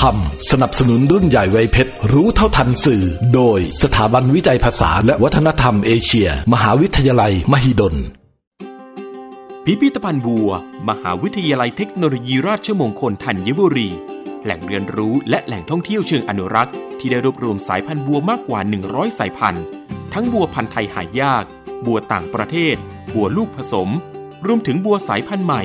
ทำสนับสนุนรุ่นใหญ่ไวเพชร รู้เท่าทันสื่อ โดยสถาบันวิจัยภาษาและวัฒนธรรมเอเชีย มหาวิทยาลัย มหิดล พิพิธภัณฑ์บัว มหาวิทยาลัยเทคโนโลยีราชมงคลธัญบุรี แหล่งเรียนรู้และแหล่งท่องเที่ยวเชิงอนุรักษ์ ที่ได้รวบรวมสายพันธุ์บัวมากกว่า 100 สายพันธุ์ ทั้งบัวพันธุ์ไทยหายาก บัวต่างประเทศ บัวลูกผสม รวมถึงบัวสายพันธุ์ใหม่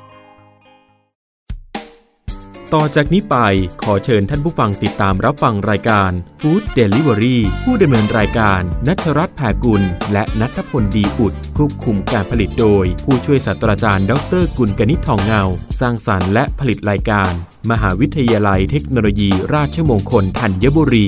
000 ต่อจากนี้ไปขอเชิญท่านผู้ฟังติดตามรับฟังรายการ Food Delivery ผู้ดำเนินรายการนัทรัตน์แผ่กุล และนัทพลดีอุดควบคุมการผลิตโดย ผู้ช่วยศาสตราจารย์ ดรกุลกนิษฐ์ทองเงา สร้างสารรค์และผลิตรายการ มหาวิทยาลัยเทคโนโลยีราชมงคลธัญบุรี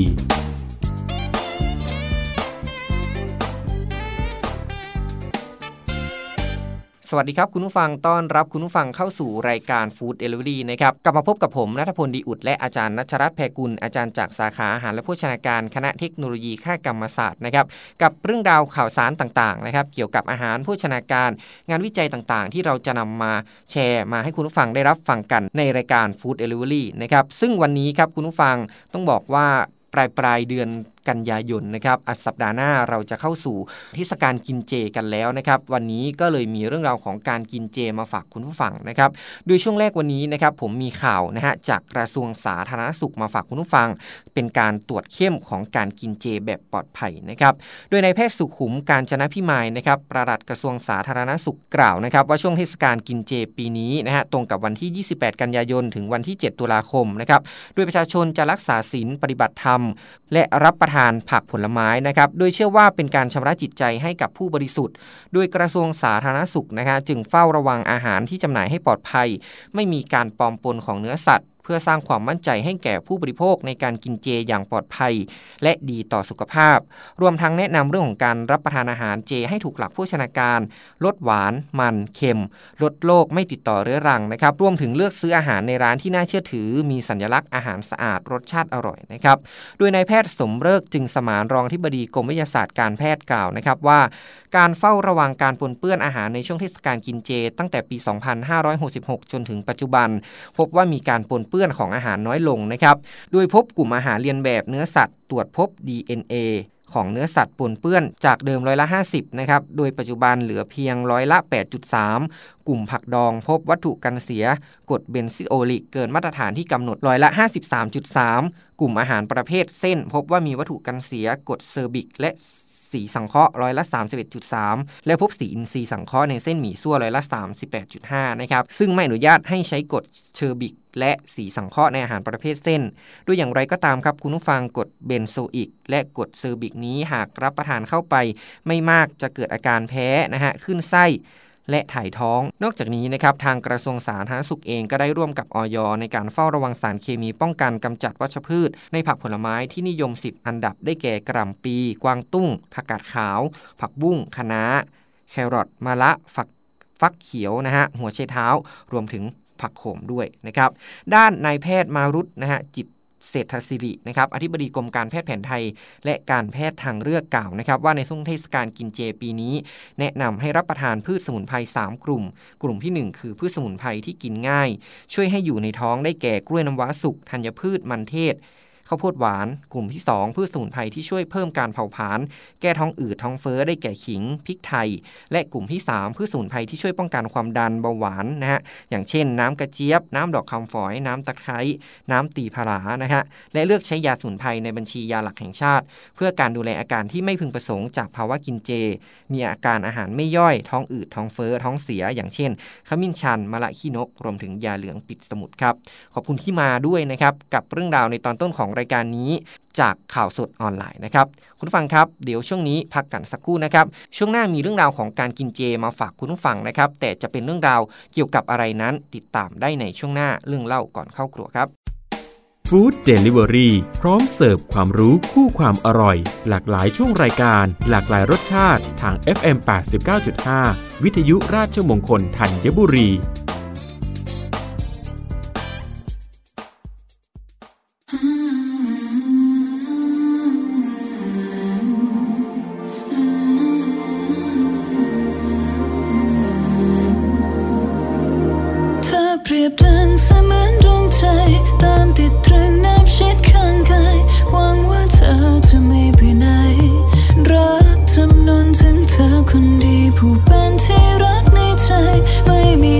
สวัสดีครับ คุณผู้ฟังต้อนรับคุณผู้ฟังเข้าสู่รายการ Food Delivery นะครับกลับมาพบกับผมนัทพลดีอุดและอาจารย์นัชรัตน์แพรกุลอาจารย์จากสาขาอาหารและโภชนาการคณะเทคโนโลยีคหกรรมศาสตร์นะครับกับเรื่องราวข่าวสารต่างๆนะครับเกี่ยวกับอาหารโภชนาการ งานวิจัยต่างๆ ที่เราจะนำมาแชร์มาให้คุณผู้ฟังได้รับฟังกันในรายการ Food Delivery นะครับซึ่งวันนี้ครับคุณผู้ฟังต้องบอกว่าปลายปลายเดือน กันยายนนะครับอสัปดาห์หน้าเราจะเข้าสู่เทศกาลกินเจกันแล้วนะครับ วันนี้ก็เลยมีเรื่องราวของการกินเจมาฝากคุณผู้ฟังนะครับ โดยช่วงแรกวันนี้นะครับผมมีข่าวนะฮะจากกระทรวงสาธารณสุขมาฝากคุณผู้ฟัง เป็นการตรวจเข้มของการกินเจแบบปลอดภัยนะครับ โดยในแพทย์สุขุมการจนะพิมายนะครับประหลัดกระทรวงสาธารณสุขกล่าวนะครับ ว่าช่วงเทศกาลกินเจปีนี้นะฮะตรงกับวันที่ 28 กันยายน ถึงวันที่ 7 ตุลาคมนะครับโดยประชาชนจะรักษาศีลปฏิบัติธรรม และรับประทานผักผลไม้นะครับ โดยเชื่อว่าเป็นการชำระจิตใจให้กับผู้บริสุทธิ์ โดยกระทรวงสาธารณสุขนะฮะจึงเฝ้าระวังอาหารที่จำหน่ายให้ปลอดภัย ไม่มีการปลอมปนของเนื้อสัตว์ เพื่อสร้างความมั่นใจให้แก่ผู้บริโภคในการกินเจอย่างปลอดภัย และดีต่อสุขภาพ รวมทั้งแนะนำเรื่องของการรับประทานอาหารเจให้ถูกหลักโภชนาการ ลดหวาน มันเค็ม ลดโรคไม่ติดต่อเรื้อรังนะครับรวมถึงเลือกซื้ออาหารในร้านที่น่าเชื่อถือ มีสัญลักษณ์อาหารสะอาดรสชาติอร่อยนะครับโดยนายแพทย์สมเริกจึงสมานรองที่บดีกรมวิทยาศาสตร์การแพทย์กล่าวนะครับว่า การเฝ้าระวังการปนเปื้อนอาหารในช่วงเทศกาลกินเจ ตั้งแต่ปี 2566 จนถึงปัจจุบัน พบว่ามีการปนเปื้อนของอาหารน้อยลงนะครับ โดยพบกลุ่มอาหารเรียนแบบเนื้อสัตว์ ตรวจพบ DNA ของเนื้อสัตว์ปนเปื้อนจากเดิมร้อยละ 50 นะครับ โดยปัจจุบันเหลือเพียงร้อยละ 8.3 กลุ่มผักดองพบวัตถุกันเสียกรดเบนซิโอลิกเกินมาตรฐานที่กำหนดร้อยละ 53.3 กลุ่มอาหารประเภทเส้น พบว่ามีวัตถุกันเสียกรดซอร์บิกและ สีสังเคราะห์ร้อยละ31.3 และพบสีอินทรีย์สังเคราะห์ในเส้นหมี่ซั่วร้อยละ38.5นะครับซึ่งไม่อนุญาตให้ใช้กรดซอร์บิกและสีสังเคราะห์ในอาหารประเภทเส้น ด้วยอย่างไรก็ตามครับคุณผู้ฟังกรดเบนโซอิก และกรดซอร์บิกนี้หากรับประทานเข้าไป ไม่มากจะเกิดอาการแพ้นะฮะขึ้นไส้ และถ่ายท้อง นอกจากนี้นะครับทางกระทรวงสาธารณสุขเองก็ได้ร่วมกับออยในการเฝ้าระวังสารเคมีป้องกันกำจัดวัชพืช ในผักผลไม้ที่นิยม 10 อันดับได้แก่กระหล่ำปี กวางตุ้ง ผักกาดขาว ผักบุ้งคะน้า แครอทมะละฝักฟักเขียวนะฮะหัวไชเท้ารวมถึงผักโขมด้วยนะครับ ด้านนายแพทย์มารุตนะฮะจิต เศรษฐศิรินะครับอธิบดีกรมการแพทย์แผนไทย และการแพทย์ทางเลือกกล่าวนะครับ ว่าในช่วงเทศกาลกินเจปีนี้ แนะนำให้รับประทานพืชสมุนไพร3กลุ่ม กลุ่มที่ 1 คือพืชสมุนไพรที่กินง่าย ช่วยให้อยู่ในท้องได้แก่กล้วยน้ำว้าสุกธัญพืชมันเทศ ข้าวโพดหวาน กลุ่มที่ 2 พืชสมุนไพรที่ช่วยเพิ่มการเผาผลาญแก้ท้องอืดท้องเฟ้อได้แก่ขิงพริกไทย และกลุ่มที่ 3 พืชสมุนไพรที่ช่วยป้องกันความดันเบาหวานนะฮะอย่างเช่น น้ำกระเจี๊ยบ น้ำดอกคำฝอย น้ำตะไคร้น้ำตีผลานะฮะและเลือกใช้ยาสมุนไพรในบัญชียาหลักแห่งชาติ เพื่อการดูแลอาการที่ไม่พึงประสงค์จากภาวะกินเจ มีอาการอาหารไม่ย่อย ท้องอืดท้องเฟ้อท้องเสีย อย่างเช่นขมิ้นชันมะละขี้นก รวมถึงยาเหลืองปิดสมุดครับขอบคุณที่มาด้วยนะครับกับเรื่องราวในตอนต้นของรายการนี้จากข่าวสดออนไลน์นะครับ คุณผู้ฟังครับ เดี๋ยวช่วงนี้พักกันสักครู่นะครับ ช่วงหน้ามีเรื่องราวของการกินเจมาฝากคุณผู้ฟังนะครับ แต่จะเป็นเรื่องราวเกี่ยวกับอะไรนั้น ติดตามได้ในช่วงหน้าเรื่องเล่าก่อนเข้าครัวครับฟู้ดเดลิเวอรี่พร้อมเสิร์ฟความรู้คู่ความอร่อย หลากหลายช่วงรายการ หลากหลายรสชาติทาง FM 89.5 วิทยุราชมงคลธัญบุรี รียบดังเสมือนดวงใจ ตามติดตรึงน้ำชิดข้างกายหวังว่าเธอจะไม่ไปไหน รักจำนวนถึงเธอคนดี ผู้เป็นที่รักในใจ ไม่มี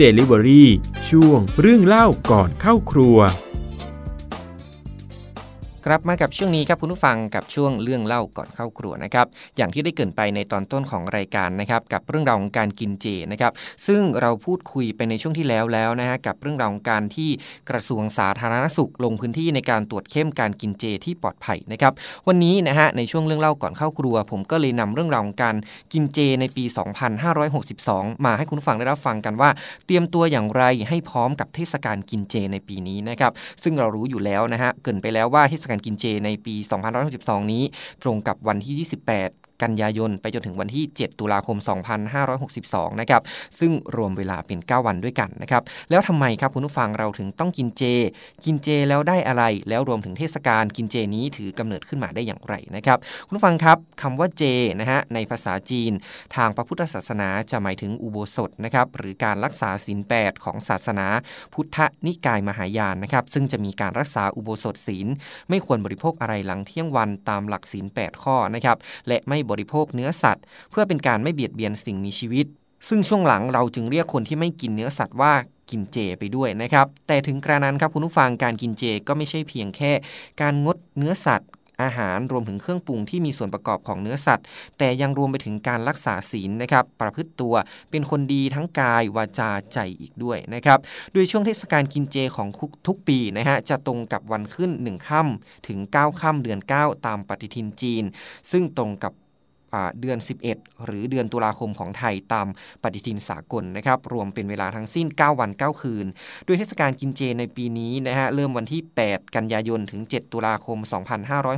ฟู้ดเดลิเวอรี่ช่วงเรื่องเล่าก่อนเข้าครัว กลับ มากับช่วงนี้ครับคุณผู้ฟังกับช่วงเรื่องเล่าก่อนเข้าครัวนะครับ อย่างที่ได้เกินไปในตอนต้นของรายการนะครับกับเรื่องราวของการกินเจนะครับ ซึ่งเราพูดคุยไปในช่วงที่แล้วแล้วนะฮะกับเรื่องราวของการที่กระทรวงสาธารณสุขลงพื้นที่ในการตรวจเข้มการกินเจที่ปลอดภัยนะครับ วันนี้นะฮะในช่วงเรื่องเล่าก่อนเข้าครัว ผมก็เลยนำเรื่องราวของการกินเจในปี 2562 มาให้คุณผู้ฟังได้รับฟังกันว่า เตรียมตัวอย่างไรให้พร้อมกับเทศกาลกินเจในปีนี้นะครับ ซึ่งเรารู้อยู่แล้วนะฮะเกินไปแล้วว่าเทศกาลกินเจในปี 2562 นี้ ตรงกับวันที่ 28 กันยายน ไปจนถึงวันที่ 7 ตุลาคม 2562 นะครับ ซึ่งรวมเวลาเป็น 9 วันด้วยกันนะครับ แล้วทำไมครับคุณผู้ฟังเราถึงต้องกินเจ กินเจแล้วได้อะไร แล้วรวมถึงเทศกาลกินเจนี้ถือกำเนิดขึ้นมาได้อย่างไรนะครับ คุณผู้ฟังครับคำว่าเจนะฮะในภาษาจีน ทางพระพุทธศาสนาจะหมายถึงอุโบสถนะครับหรือการรักษาศีล8ของศาสนา พุทธนิกายมหายานนะครับ ซึ่งจะมีการรักษาอุโบสถศีล ไม่ควรบริโภคอะไรหลังเที่ยงวันตามหลักศีล8ข้อนะครับและไม่บริโภคเนื้อสัตว์ เพื่อเป็นการไม่เบียดเบียนสิ่งมีชีวิต ซึ่งช่วงหลังเราจึงเรียกคนที่ไม่กินเนื้อสัตว์ว่ากินเจไปด้วยนะครับ แต่ถึงกระนั้นครับคุณผู้ฟังการกินเจก็ไม่ใช่เพียงแค่ การงดเนื้อสัตว์อาหารรวมถึงเครื่องปรุงที่มีส่วนประกอบของเนื้อสัตว์ แต่ยังรวมไปถึงการรักษาศีลนะครับ ประพฤติตัวเป็นคนดีทั้งกายวาจาใจอีกด้วยนะครับ โดยช่วงเทศกาลกินเจของทุกปีนะฮะจะตรงกับวันขึ้น 1 ค่ำถึง 9 ค่ำเดือน 9 ตามปฏิทินจีน ซึ่งตรงกับ เดือน 11 หรือเดือนตุลาคมของไทยตามปฏิทินสากลนะครับ รวมเป็นเวลาทั้งสิ้น 9 วัน 9 คืน โดยเทศกาลกินเจในปีนี้นะฮะเริ่มวันที่ 8 กันยายน ถึง 7 ตุลาคม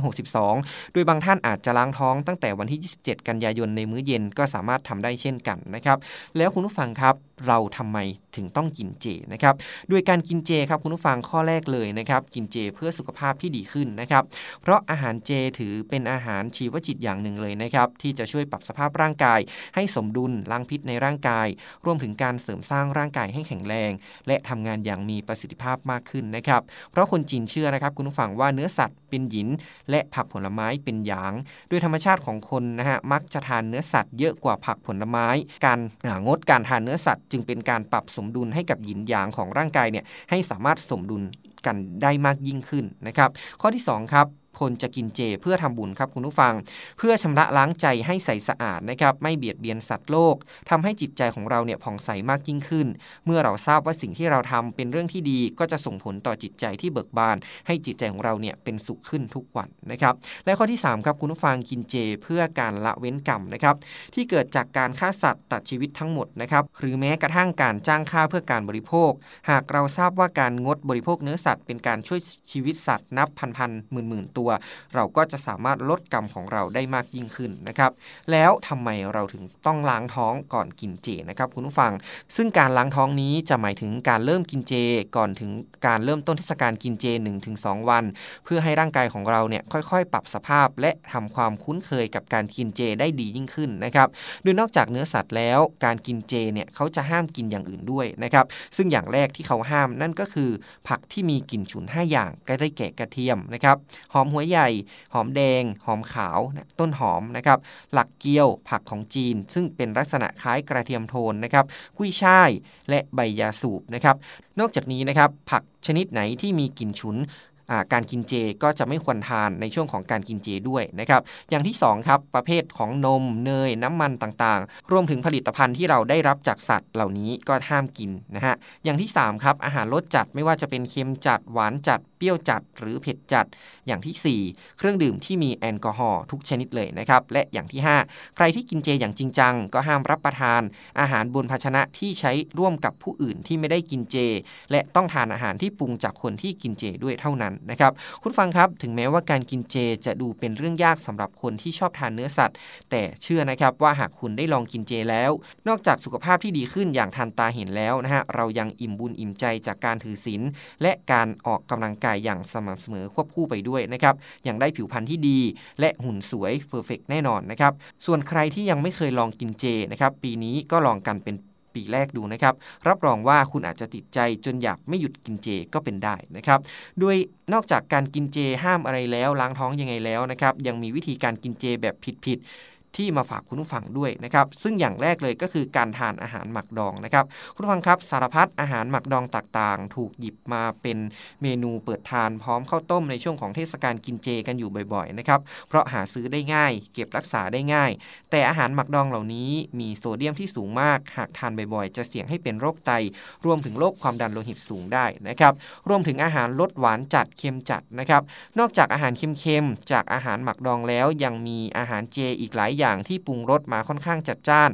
2562 โดยบางท่านอาจจะล้างท้องตั้งแต่วันที่ 27 กันยายนในมื้อเย็นก็สามารถทำได้เช่นกันนะครับ แล้วคุณผู้ฟังครับเราทำไมถึงต้องกินเจนะครับด้วยการกินเจครับคุณผู้ฟังข้อแรกเลยนะครับกินเจเพื่อสุขภาพที่ดีขึ้นนะครับ เพราะอาหารเจถือเป็นอาหารชีวจิตอย่างหนึ่งเลยนะครับที่จะช่วยปรับสภาพร่างกาย ให้สมดุลล้างพิษในร่างกาย รวมถึงการเสริมสร้างร่างกายให้แข็งแรง และทำงานอย่างมีประสิทธิภาพมากขึ้นนะครับ เพราะคนจีนเชื่อนะครับคุณผู้ฟังว่าเนื้อสัตว์เป็นหยิน และผักผลไม้เป็นหยางโดยธรรมชาติของคนนะฮะมักจะทานเนื้อสัตว์เยอะกว่าผักผลไม้ การงดการทานเนื้อสัตว์ จึงเป็นการปรับสมดุลให้กับหยินหยางของร่างกายเนี่ยให้สามารถสมดุลกันได้มากยิ่งขึ้นนะครับ ข้อที่ 2 ครับ คนจะกินเจเพื่อทำบุญครับคุณผู้ฟัง เพื่อชำระล้างใจให้ใสสะอาดนะครับไม่เบียดเบียนสัตว์โลกทำให้จิตใจของเราเนี่ยผ่องใสมากยิ่งขึ้น เมื่อเราทราบว่าสิ่งที่เราทำเป็นเรื่องที่ดีก็จะส่งผลต่อจิตใจที่เบิกบาน ให้จิตใจของเราเนี่ยเป็นสุขขึ้นทุกวันนะครับและข้อที่3ครับคุณผู้ฟังกินเจเพื่อการละเว้นกรรมนะครับที่เกิดจากการฆ่าสัตว์ตัดชีวิตทั้งหมดนะครับหรือแม้กระทั่งการจ้างฆ่าเพื่อการบริโภค หากเราทราบว่าการงดบริโภคเนื้อสัตว์เป็นการช่วยชีวิตสัตว์นับพันๆหมื่นๆตัวเราก็จะสามารถลดกรรมของเราได้มากยิ่งขึ้นนะครับ แล้วทำไมเราถึงต้องล้างท้องก่อนกินเจนะครับคุณผู้ฟัง ซึ่งการล้างท้องนี้จะหมายถึงการเริ่มกินเจ ก่อนถึงการเริ่มต้นเทศกาลกินเจ 1-2 วัน เพื่อให้ร่างกายของเราเนี่ยค่อยๆ ปรับสภาพและทำความคุ้นเคยกับการกินเจได้ดียิ่งขึ้นนะครับ โดยนอกจากเนื้อสัตว์แล้วการกินเจเนี่ยเขาจะห้ามกินอย่างอื่นด้วยนะครับ ซึ่งอย่างแรกที่เขาห้ามนั่นก็คือ ผักที่มีกลิ่นฉุน 5 อย่างก็ได้แก่กระเทียมนะครับหอมหัวใหญ่ หอมแดง หอมขาวต้นหอมนะครับ หลักเกี๊ยวผักของจีน ซึ่งเป็นลักษณะคล้ายกระเทียมโทนนะครับ กุ้ยช่าย และใบยาสูบนะครับ นอกจากนี้นะครับ ผักชนิดไหนที่มีกลิ่นฉุนการกินเจก็จะไม่ควรทานในช่วงของการกินเจด้วยนะครับ อย่างที่2ครับประเภทของนมเนยน้ำมันต่างๆ รวมถึงผลิตภัณฑ์ที่เราได้รับจากสัตว์เหล่านี้ก็ห้ามกินนะฮะอย่างที่3ครับอาหารรสจัดไม่ว่าจะเป็นเค็มจัดหวานจัด รี้ยวจัด หรือเผ็ดจัด อย่างที่ 4 เครื่องดื่มที่มีแอลกอฮอล์ทุกชนิดเลยนะครับ และอย่างที่ 5 ใครที่กินเจอย่างจริงจัง ก็ห้ามรับประทาน อาหารบนภาชนะที่ใช้ร่วมกับผู้อื่นที่ไม่ได้กินเจ และต้องทานอาหารที่ปรุงจากคนที่กินเจด้วยเท่านั้นนะครับ คุณฟังครับ ถึงแม้ว่าการกินเจจะดูเป็นเรื่องยากสำหรับคนที่ชอบทานเนื้อสัตว์ แต่เชื่อนะครับว่าหากคุณได้ลองกินเจแล้ว นอกจากสุขภาพที่ดีขึ้นอย่างทันตาเห็นแล้วนะฮะเรายังอิ่มบุญอิ่มใจจากการถือศีลและการออกกำลังกายอย่างสม่ำเสมอควบคู่ไปด้วยนะครับอยังได้ผิวพรรณที่ดี และหุ่นสวยเฟอร์เฟกแน่นอนนะครับส่วนใครที่ยังไม่เคยลองกินเจนะครับปีนี้ก็ลองกันเป็นปีแรกดูนะครับ รับรองว่าคุณอาจจะติดใจจนอยากไม่หยุดกินเจก็เป็นได้นะครับโดยนอกจากการกินเจห้ามอะไรแล้วล้างท้องยังไงแล้วนะครับยังมีวิธีการกินเจแบบผิดๆ ที่มาฝากคุณผู้ฟังด้วยนะครับซึ่งอย่างแรกเลยก็คือการทานอาหารหมักดองนะครับคุณผู้ฟังครับสารพัดอาหารหมักดองต่างๆ ถูกหยิบมาเป็นเมนูเปิดทานพร้อมข้าวต้มในช่วงของเทศกาลกินเจกันอยู่บ่อยๆนะครับเพราะหาซื้อได้ง่าย เก็บรักษาได้ง่าย แต่อาหารหมักดองเหล่านี้มีโซเดียมที่สูงมาก หากทานบ่อยๆ จะเสี่ยงให้เป็นโรคไต รวมถึงโรคความดันโลหิตสูงได้นะครับรวมถึงอาหารรสหวานจัดเค็มจัดนะครับนอกจากอาหารเค็มๆจากอาหารหมักดองแล้วยังมีอาหารเจอีกหลายอย่างอย่างที่ปรุงรสมาค่อนข้างจัดจ้าน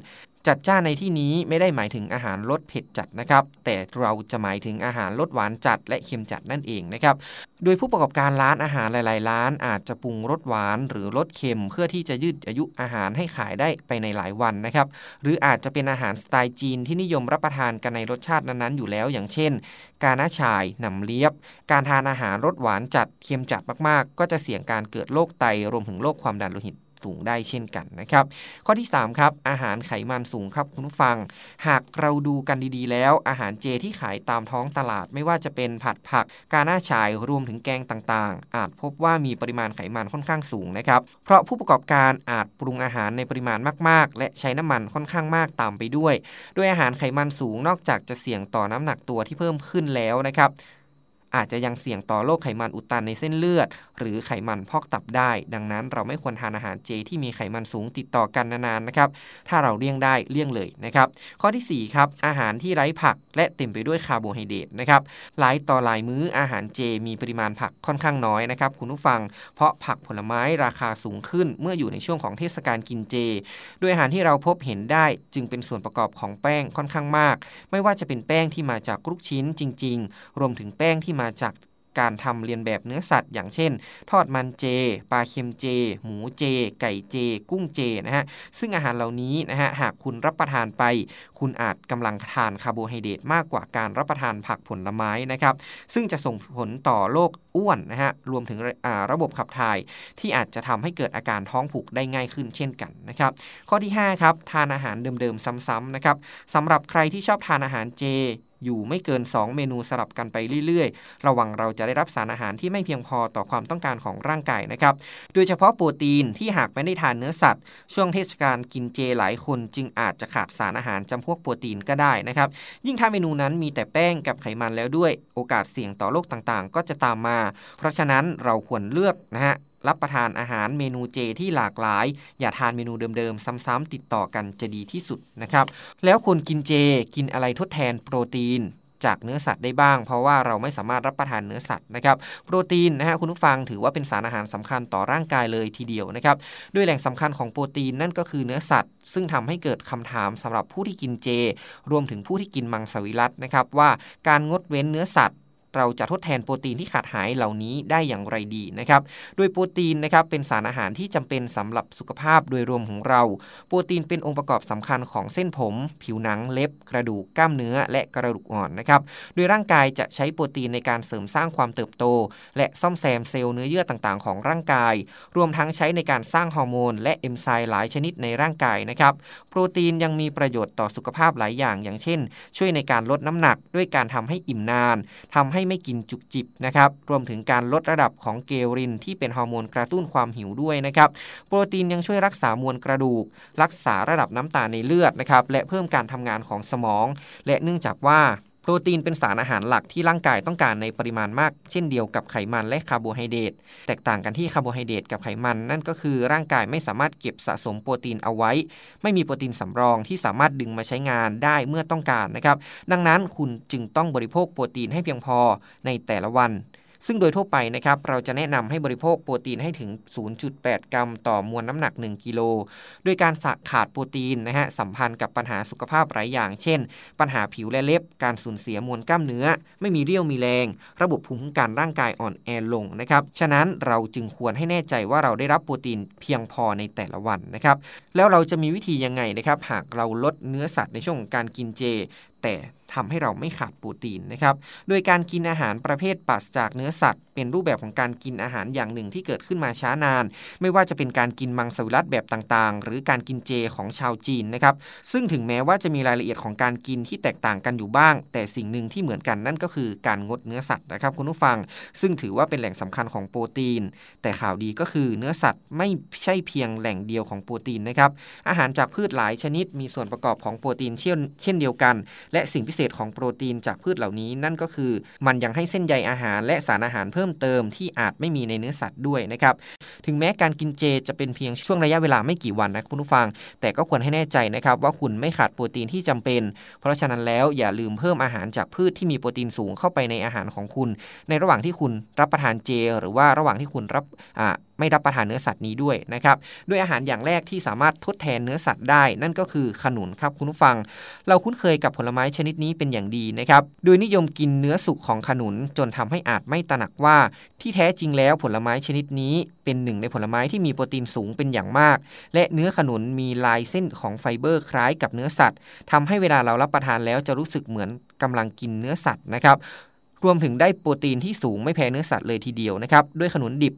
จัดจ้านในที่นี้ไม่ได้หมายถึงอาหารรสเผ็ดจัดนะครับ แต่เราจะหมายถึงอาหารรสหวานจัดและเค็มจัดนั่นเองนะครับ โดยผู้ประกอบการร้านอาหารหลาย ๆ ร้านอาจจะปรุงรสหวานหรือรสเค็ม เพื่อที่จะยืดอายุอาหารให้ขายได้ไปในหลายวันนะครับ หรืออาจจะเป็นอาหารสไตล์จีนที่นิยมรับประทานกันในรสชาตินั้น ๆ อยู่แล้ว อย่างเช่น กาหน้าชายหนำเลียบ การทานอาหารรสหวานจัดเค็มจัดมาก ๆ ก็จะเสี่ยงการเกิดโรคไตรวมถึงโรคความดันโลหิต สูงได้เช่นกันนะครับ ข้อที่ 3 ครับ อาหารไขมันสูงครับคุณผู้ฟัง หากเราดูกันดีๆ แล้ว อาหารเจที่ขายตามท้องตลาดไม่ว่าจะเป็นผัดผัก กาหน้าฉายรวมถึงแกงต่างๆ อาจพบว่ามีปริมาณไขมันค่อนข้างสูงนะครับ เพราะผู้ประกอบการอาจปรุงอาหารในปริมาณมากๆ และใช้น้ำมันค่อนข้างมากตามไปด้วย ด้วยอาหารไขมันสูงนอกจากจะเสี่ยงต่อน้ำหนักตัวที่เพิ่มขึ้นแล้วนะครับอาจจะยังเสี่ยงต่อโรคไขมันอุดตันในเส้นเลือด หรือไขมันพอกตับได้ ดังนั้นเราไม่ควรทานอาหารเจที่มีไขมันสูงติดต่อกันนานๆนะครับ ถ้าเราเลี่ยงได้เลี่ยงเลยนะครับ ข้อที่4ครับอาหารที่ไร้ผักและเต็มไปด้วยคาร์โบไฮเดรตนะครับหลายต่อหลายมื้ออาหารเจมีปริมาณผักค่อนข้างน้อยนะครับคุณผู้ฟัง เพราะผักผลไม้ราคาสูงขึ้น เมื่ออยู่ในช่วงของเทศกาลกินเจ ด้วยอาหารที่เราพบเห็นได้จึงเป็นส่วนประกอบของแป้งค่อนข้างมาก ไม่ว่าจะเป็นแป้งที่มาจากลูกชิ้นจริง ๆ รวมถึงแป้งที่มาจาก การทำเลียนแบบเนื้อสัตว์ อย่างเช่น ทอดมันเจ ปลาเค็มเจ หมูเจ ไก่เจ กุ้งเจนะฮะซึ่งอาหารเหล่านี้นะฮะหากคุณรับประทานไป คุณอาจกำลังทานคาร์โบไฮเดรตมากกว่าการรับประทานผักผลไม้นะครับซึ่งจะส่งผลต่อโรคอ้วนนะฮะรวมถึงระบบขับถ่าย ที่อาจจะทำให้เกิดอาการท้องผูกได้ง่ายขึ้นเช่นกันนะครับข้อที่5ครับทานอาหารเดิมๆซ้ำๆนะครับสำหรับใครที่ชอบทานอาหารเจ อยู่ไม่เกิน 2 เมนูสลับกันไปเรื่อยๆ ระวังเราจะได้รับสารอาหารที่ไม่เพียงพอต่อความต้องการของร่างกายนะครับ โดยเฉพาะโปรตีนที่หากไม่ได้ทานเนื้อสัตว์ ช่วงเทศกาลกินเจหลายคนจึงอาจจะขาดสารอาหารจำพวกโปรตีนก็ได้นะครับ ยิ่งถ้าเมนูนั้นมีแต่แป้งกับไขมันแล้วด้วย โอกาสเสี่ยงต่อโรคต่างๆ ก็จะตามมา เพราะฉะนั้นเราควรเลือกนะฮะ รับประทานอาหารเมนูเจที่หลากหลาย อย่าทานเมนูเดิมๆ ซ้ำๆติดต่อกันจะดีที่สุดนะครับ แล้วคนกินเจกินอะไรทดแทนโปรตีนจากเนื้อสัตว์ได้บ้าง เพราะว่าเราไม่สามารถรับประทานเนื้อสัตว์นะครับโปรตีนนะฮะคุณผู้ฟังถือว่าเป็นสารอาหารสำคัญต่อร่างกายเลยทีเดียวนะครับด้วยแหล่งสำคัญของโปรตีนนั่นก็คือเนื้อสัตว์ ซึ่งทำให้เกิดคำถามสำหรับผู้ที่กินเจ รวมถึงผู้ที่กินมังสวิรัตนะครับว่าการงดเว้นเนื้อสัตว์ เราจะทดแทนโปรตีนที่ขาดหายเหล่านี้ได้อย่างไรดีนะครับ โดยโปรตีนนะครับเป็นสารอาหารที่จำเป็นสำหรับสุขภาพโดยรวมของเรา โปรตีนเป็นองค์ประกอบสำคัญของเส้นผม ผิวหนังเล็บ กระดูกกล้ามเนื้อ และกระดูกอ่อนนะครับ โดยร่างกายจะใช้โปรตีนในการเสริมสร้างความเติบโต และซ่อมแซมเซลล์เนื้อเยื่อต่างๆ ของร่างกาย รวมทั้งใช้ในการสร้างฮอร์โมน และเอนไซม์หลายชนิดในร่างกายนะครับ โปรตีนยังมีประโยชน์ต่อสุขภาพหลายอย่าง อย่างเช่น ช่วยในการลดน้ำหนักด้วยการทำให้อิ่มนานทำให้ไม่กินจุกจิกนะครับรวมถึงการลดระดับของ ghrelin ที่เป็นฮอร์โมนกระตุ้นความหิวด้วยนะครับโปรตีนยังช่วยรักษามวลกระดูก รักษาระดับน้ำตาลในเลือดนะครับและเพิ่มการทำงานของสมอง และเนื่องจากว่า โปรตีนเป็นสารอาหารหลักที่ร่างกายต้องการในปริมาณมาก เช่นเดียวกับไขมันและคาร์โบไฮเดรตแตกต่างกันที่คาร์โบไฮเดรตกับไขมัน นั่นก็คือร่างกายไม่สามารถเก็บสะสมโปรตีนเอาไว้ ไม่มีโปรตีนสำรองที่สามารถดึงมาใช้งานได้เมื่อต้องการนะครับ ดังนั้นคุณจึงต้องบริโภคโปรตีนให้เพียงพอในแต่ละวัน ซึ่งโดยทั่วไปนะครับเราจะแนะนำให้บริโภคโปรตีนให้ถึง 0.8 กรัม ต่อมวลน้ำหนัก 1 กิโล โดยการขาดโปรตีนนะฮะสัมพันธ์กับปัญหาสุขภาพหลายอย่าง เช่น ปัญหาผิวและเล็บ การสูญเสียมวลกล้ามเนื้อ ไม่มีเรี่ยวมีแรง ระบบภูมิคุ้มกันร่างกายอ่อนแอลงนะครับ ฉะนั้นเราจึงควรให้แน่ใจว่าเราได้รับโปรตีนเพียงพอในแต่ละวันนะครับ แล้วเราจะมีวิธียังไงนะครับ หากเราลดเนื้อสัตว์ในช่วงของการกินเจ แต่ ทำให้เราไม่ขาดโปรตีนนะครับ โดยการกินอาหารประเภทปราศจากเนื้อสัตว์ เป็นรูปแบบของการกินอาหารอย่างหนึ่งที่เกิดขึ้นมาช้านาน ไม่ว่าจะเป็นการกินมังสวิรัตแบบต่างๆ หรือการกินเจของชาวจีนนะครับ ซึ่งถึงแม้ว่าจะมีรายละเอียดของการกินที่แตกต่างกันอยู่บ้าง แต่สิ่งหนึ่งที่เหมือนกันนั่นก็คือการงดเนื้อสัตว์นะครับคุณผู้ฟัง ซึ่งถือว่าเป็นแหล่งสำคัญของโปรตีน แต่ข่าวดีก็คือเนื้อสัตว์ไม่ใช่เพียงแหล่งเดียวของโปรตีนนะครับ อาหารจากพืชหลายชนิดมีส่วนประกอบของโปรตีนเช่นเช่นเดียวกัน และสิ่งพิเศษเศษของโปรตีนจากพืชเหล่านี้นั่นก็คือ มันยังให้เส้นใยอาหารและสารอาหารเพิ่มเติมที่อาจไม่มีในเนื้อสัตว์ด้วยนะครับ ถึงแม้การกินเจจะเป็นเพียงช่วงระยะเวลาไม่กี่วันนะคุณผู้ฟัง แต่ก็ควรให้แน่ใจนะครับว่าคุณไม่ขาดโปรตีนที่จำเป็น เพราะฉะนั้นแล้วอย่าลืมเพิ่มอาหารจากพืชที่มีโปรตีนสูงเข้าไปในอาหารของคุณ ในระหว่างที่คุณรับประทานเจ หรือว่าระหว่างที่คุณรับ ไม่รับประทานเนื้อสัตว์นี้ด้วยนะครับด้วยอาหารอย่างแรกที่สามารถทดแทนเนื้อสัตว์ได้ นั่นก็คือขนุนครับคุณผู้ฟัง เราคุ้นเคยกับผลไม้ชนิดนี้เป็นอย่างดีนะครับโดยนิยมกินเนื้อสุกของขนุนจนทำให้อาจไม่ตระหนักว่า ที่แท้จริงแล้วผลไม้ชนิดนี้ เป็นหนึ่งในผลไม้ที่มีโปรตีนสูงเป็นอย่างมาก และเนื้อขนุนมีลายเส้นของไฟเบอร์คล้ายกับเนื้อสัตว์ทำให้เวลาเรารับประทานแล้วจะรู้สึกเหมือนกำลังกินเนื้อสัตว์นะครับ รวมถึงได้โปรตีนที่สูงไม่แพ้เนื้อสัตว์เลยทีเดียวนะครับ ด้วยขนุนดิบ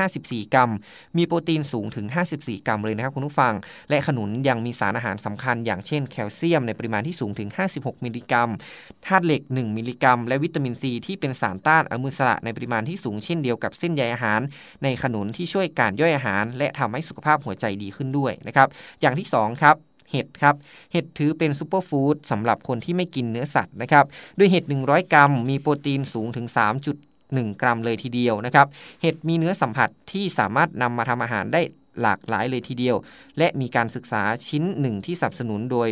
154 กรัม มีโปรตีนสูงถึง 54 กรัมเลยนะครับคุณผู้ฟัง และขนุนยังมีสารอาหารสำคัญ อย่างเช่นแคลเซียมในปริมาณที่สูงถึง 56 มิลลิกรัม ธาตุเหล็ก 1 มิลลิกรัม และวิตามินซีที่เป็นสารต้านอนุมูลอิสระในปริมาณที่สูงเช่นเดียวกับเส้นใยอาหาร ในขนุนที่ช่วยการย่อยอาหาร และทำให้สุขภาพหัวใจดีขึ้นด้วยนะครับ อย่างที่2ครับ เห็ดครับ เห็ดถือเป็น superfood สำหรับคนที่ไม่กินเนื้อสัตว์นะครับด้วยเห็ด 100 กรัม มีโปรตีนสูงถึง 3.1 กรัมเลยทีเดียวนะครับ เห็ดมีเนื้อสัมผัสที่สามารถนำมาทำอาหารได้หลากหลายเลยทีเดียว และมีการศึกษาชิ้นหนึ่งที่สนับสนุนโดย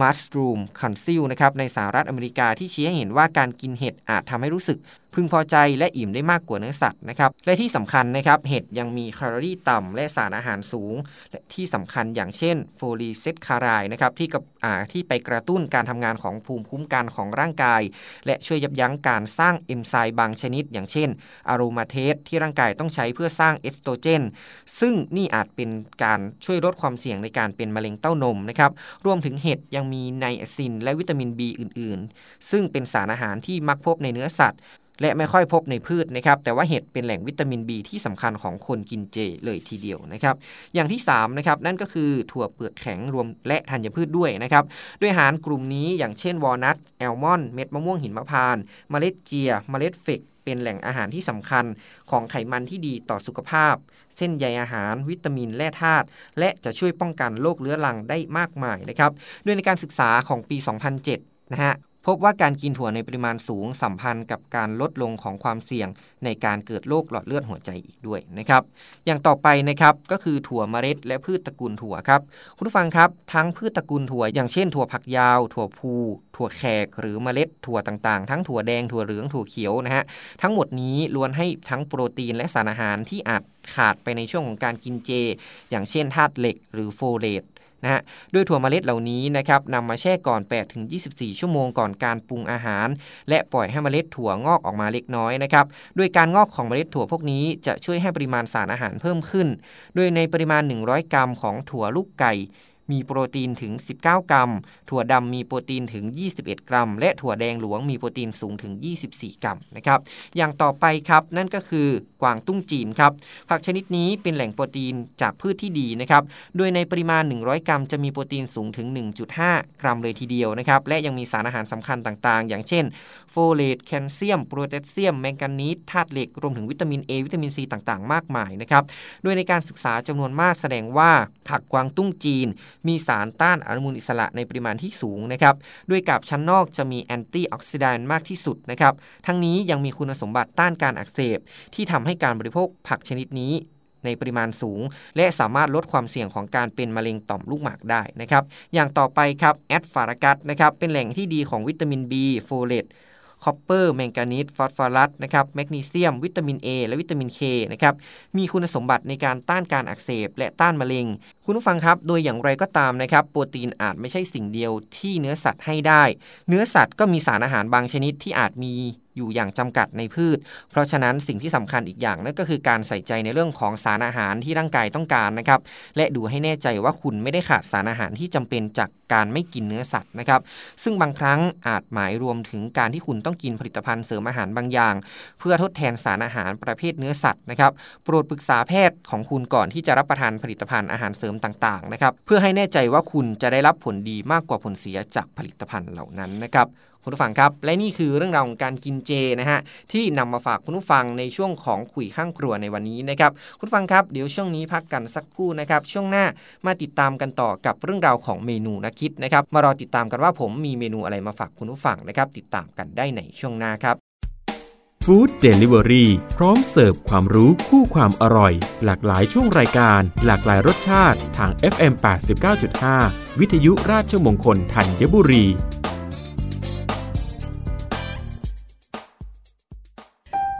m u s h r o o m Council นะครับในสหรัฐอเมริกาที่ชี้ให้เห็นว่าการกินเห็ดอาจทำให้รู้สึก พึงพอใจและอิ่มได้มากกว่าเนื้อสัตว์นะครับและที่สำคัญนะครับเห็ดยังมีแคลอรี่ต่ำและสารอาหารสูง และที่สำคัญอย่างเช่นโฟลีเซตคารายนะครับที่กับอ่าที่ไปกระตุ้นการทำงานของภูมิคุ้มกันของร่างกาย และช่วยยับยั้งการสร้างเอนไซม์บางชนิด อย่างเช่น aromatase ที่ร่างกายต้องใช้เพื่อสร้างเอสโตรเจน ซึ่งนี่อาจเป็นการช่วยลดความเสี่ยงในการเป็นมะเร็งเต้านมนะครับรวมถึงเห็ดยังมีไนอะซินและวิตามิน B อื่น ๆ ซึ่งเป็นสารอาหารที่มักพบในเนื้อสัตว์ และไม่ค่อยพบในพืชนะครับ แต่ว่าเห็ดเป็นแหล่งวิตามิน B ที่สำคัญของคนกินเจเลยทีเดียวนะครับ อย่างที่3นะครับนั่นก็คือถั่วเปลือกแข็งรวมและธัญพืชด้วยนะครับ ด้วยอาหารกลุ่มนี้อย่างเช่นวอลนัทแอลมอนด์เม็ดมะม่วงหินมะพร้านเมล็ดเจียเมล็ดเฟกเป็นแหล่งอาหารที่สำคัญของไขมันที่ดีต่อสุขภาพ เส้นใยอาหาร วิตามินและธาตุและจะช่วยป้องกันโรคเรื้อรังได้มากมายนะครับ ด้วยในการศึกษาของปี 2007นะฮะ พบว่าการกินถั่วในปริมาณสูงสัมพันธ์กับการลดลงของความเสี่ยงในการเกิดโรคหลอดเลือดหัวใจอีกด้วยนะครับ อย่างต่อไปนะครับก็คือถั่วเมล็ด และพืชตระกูลถั่วครับ คุณผู้ฟังครับ ทั้งพืชตระกูลถั่วอย่างเช่นถั่วผักยาว ถั่วพูถั่วแขก หรือเมล็ดถั่วต่างๆ ทั้งถั่วแดงถั่วเหลืองถั่วเขียวนะฮะทั้งหมดนี้ล้วนให้ทั้งโปรตีนและสารอาหารที่อาจขาดไปในช่วงของการกินเจ อย่างเช่นธาตุเหล็ก หรือโฟเลต นะฮะด้วยถั่วเมล็ดเหล่านี้นะครับนำมาแช่ก่อน 8-24 ชั่วโมงก่อนการปรุงอาหาร และปล่อยให้เมล็ดถั่วงอกออกมาเล็กน้อยนะครับด้วยการงอกของเมล็ดถั่วพวกนี้จะช่วยให้ปริมาณสารอาหารเพิ่มขึ้น โดยในปริมาณ 100 กรัมของถั่วลูกไก่ มีโปรตีนถึง 19 กรัม ถั่วดำมีโปรตีนถึง 21 กรัม และถั่วแดงหลวงมีโปรตีนสูงถึง 24 กรัมนะครับ อย่างต่อไปครับนั่นก็คือกวางตุ้งจีนครับ ผักชนิดนี้เป็นแหล่งโปรตีนจากพืชที่ดีนะครับ โดยในปริมาณ 100 กรัมจะมีโปรตีนสูงถึง 1.5 กรัมเลยทีเดียวนะครับ และยังมีสารอาหารสำคัญต่างๆ อย่างเช่น โฟเลต แคลเซียมโพแทสเซียม แมงกานีส ธาตุเหล็ก รวมถึงวิตามิน A วิตามิน C ต่างๆ มากมายนะครับ โดยในการศึกษาจำนวนมากแสดงว่าผักกวางตุ้งจีน มีสารต้านอนุมูลอิสระในปริมาณที่สูงนะครับด้วยกาบชั้นนอกจะมี antioxidant มากที่สุดนะครับทั้งนี้ยังมีคุณสมบัติต้านการอักเสบ ที่ทำให้การบริโภคผักชนิดนี้ในปริมาณสูง และสามารถลดความเสี่ยงของการเป็นมะเร็งต่อมลูกหมากได้นะครับ อย่างต่อไปครับ asparagus นะครับเป็นแหล่งที่ดีของวิตามิน B โฟเลต copper แมงกานีสฟอสฟอรัสนะครับแมกนีเซียม วิตามิน A และวิตามิน K นะครับมีคุณสมบัติในการต้านการอักเสบ และต้านมะเร็ง คุณผู้ฟังครับ โดยอย่างไรก็ตามนะครับโปรตีนอาจไม่ใช่สิ่งเดียวที่เนื้อสัตว์ให้ได้ เนื้อสัตว์ก็มีสารอาหารบางชนิดที่อาจมี อยู่อย่างจำกัดในพืช เพราะฉะนั้นสิ่งที่สำคัญอีกอย่างนั่นก็คือการใส่ใจในเรื่องของสารอาหารที่ร่างกายต้องการนะครับ และดูให้แน่ใจว่าคุณไม่ได้ขาดสารอาหารที่จำเป็นจากการไม่กินเนื้อสัตว์นะครับ ซึ่งบางครั้งอาจหมายรวมถึงการที่คุณต้องกินผลิตภัณฑ์เสริมอาหารบางอย่าง เพื่อทดแทนสารอาหารประเภทเนื้อสัตว์นะครับ โปรดปรึกษาแพทย์ของคุณก่อนที่จะรับประทานผลิตภัณฑ์อาหารเสริมต่างๆนะครับ เพื่อให้แน่ใจว่าคุณจะได้รับผลดีมากกว่าผลเสียจากผลิตภัณฑ์เหล่านั้นนะครับ คุณผู้ฟังครับ และนี่คือเรื่องราวของการกินเจนะฮะที่นำมาฝากคุณผู้ฟังในช่วงของคุยข้างครัวในวันนี้นะครับคุณผู้ฟังครับเดี๋ยวช่วงนี้พักกันสักครู่นะครับช่วงหน้ามาติดตามกันต่อกับเรื่องราวของเมนูนักคิดนะครับมารอติดตามกันว่าผมมีเมนูอะไรมาฝากคุณผู้ฟังนะครับติดตามกันได้ในช่วงหน้าครับฟู้ดเดลิเวอรี่พร้อมเสิร์ฟความรู้คู่ความอร่อย หลากหลายช่วงรายการ หลากหลายรสชาติทาง FM 89.5 วิทยุราชมงคลธัญบุรี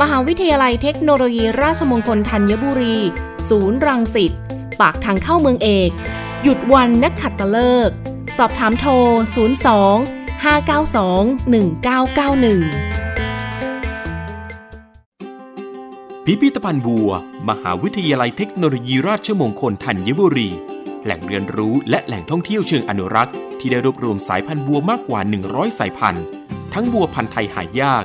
มหาวิทยาลัยเทคโนโลยีราชมงคลธัญบุรี ศูนย์รังสิต ปากทางเข้าเมืองเอก หยุดวันนักขัดตะเลิก สอบถามโทร 02 592 1991 พิพิธภัณฑ์บัว มหาวิทยาลัยเทคโนโลยีราชมงคลธัญบุรี แหล่งเรียนรู้และแหล่งท่องเที่ยวเชิงอนุรักษ์ ที่ได้รวบรวมสายพันธุ์บัวมากกว่า 100 สายพันธุ์ ทั้งบัวพันธุ์ไทยหายาก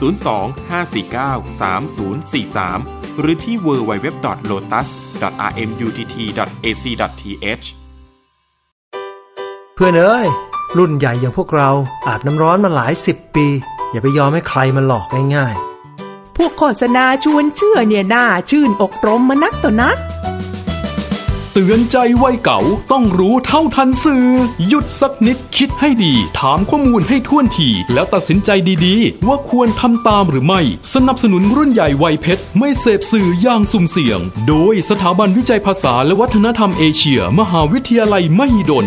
02-549-3043 หรือที่ www.lotus.rmutt.ac.th เพื่อนเอ้ย รุ่นใหญ่อย่างพวกเราอาบน้ำร้อนมาหลายสิบปี อย่าไปยอมให้ใครมาหลอกง่ายๆ พวกโฆษณาชวนเชื่อเนี่ยน่าชื่นอกรมมานักต่อนัก เตือนใจวัยเก่าต้องรู้เท่าทันสื่อ หยุดสักนิดคิดให้ดี ถามข้อมูลให้ท่วนที แล้วตัดสินใจดีๆ ว่าควรทำตามหรือไม่ สนับสนุนรุ่นใหญ่วัยเพชร ไม่เสพสื่ออย่างสุ่มเสี่ยง โดยสถาบันวิจัยภาษาและวัฒนธรรมเอเชีย มหาวิทยาลัยมหิดล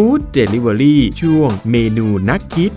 Food Delivery ช่วงเมนูนักคิด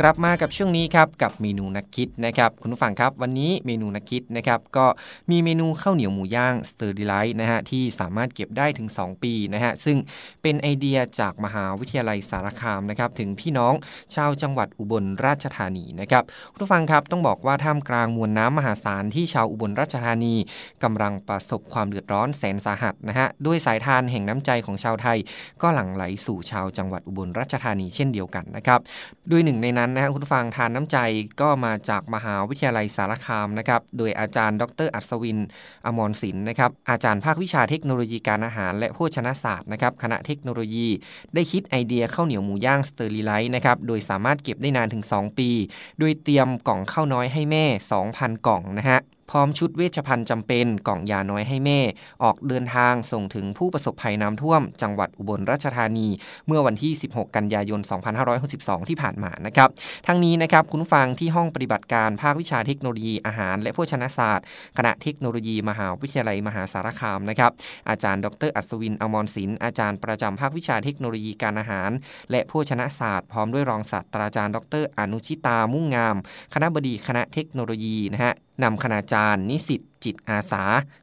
กลับมากับช่วงนี้ครับกับเมนูนักคิดนะครับคุณผู้ฟังครับวันนี้เมนูนักคิดนะครับก็มีเมนูข้าวเหนียวหมูย่าง sterilize นะฮะที่สามารถเก็บได้ถึง 2 ปีนะฮะซึ่งเป็นไอเดียจากมหาวิทยาลัยสารคามนะครับถึงพี่น้องชาวจังหวัดอุบลราชธานีนะครับคุณผู้ฟังครับต้องบอกว่าท่ามกลางมวลน้ำมหาศาลที่ชาวอุบลราชธานีกำลังประสบความเดือดร้อนแสนสาหัสนะฮะด้วยสายธารแห่งน้ำใจของชาวไทย ก็หลั่งไหลสู่ชาวจังหวัดอุบลราชธานีเช่นเดียวกันนะครับด้วยหนึ่งในนั้นนะฮะคุณผู้ฟังธารน้ำใจก็มาจากมหาวิทยาลัยสารคามนะครับ โดยอาจารย์ ดร อัศวิน อมรศิลป์นะครับ อาจารย์ภาควิชาเทคโนโลยีการอาหาร และโภชนาศาสตร์นะครับ คณะเทคโนโลยี ได้คิดไอเดียข้าวเหนียวหมูย่าง sterilize นะครับ โดยสามารถเก็บได้นานถึง 2 ปี โดยเตรียมกล่องข้าวน้อยให้แม่ 2,000 กล่องนะฮะ พร้อมชุดเวชภัณฑ์จำเป็นกล่องยาน้อยให้แม่ ออกเดินทางส่งถึงผู้ประสบภัยน้ำท่วม จังหวัดอุบลราชธานี เมื่อวันที่ 16 กันยายน 2562 ที่ผ่านมานะครับทั้งนี้นะครับคุณฟังที่ห้องปฏิบัติการภาควิชาเทคโนโลยีอาหาร และโภชนาศาสตร์ คณะเทคโนโลยีมหาวิทยาลัยมหาสารคามนะครับอาจารย์ดรอัศวินอมรศิลป์อาจารย์ประจำภาควิชาเทคโนโลยีการอาหาร และโภชนาศาสตร์ พร้อมด้วยรองศาสตราจารย์ดร อนุชิตามุ่งงาม คณบดีคณะเทคโนโลยีนะฮะ นำคณาจารย์ นิสิตจิตอาสา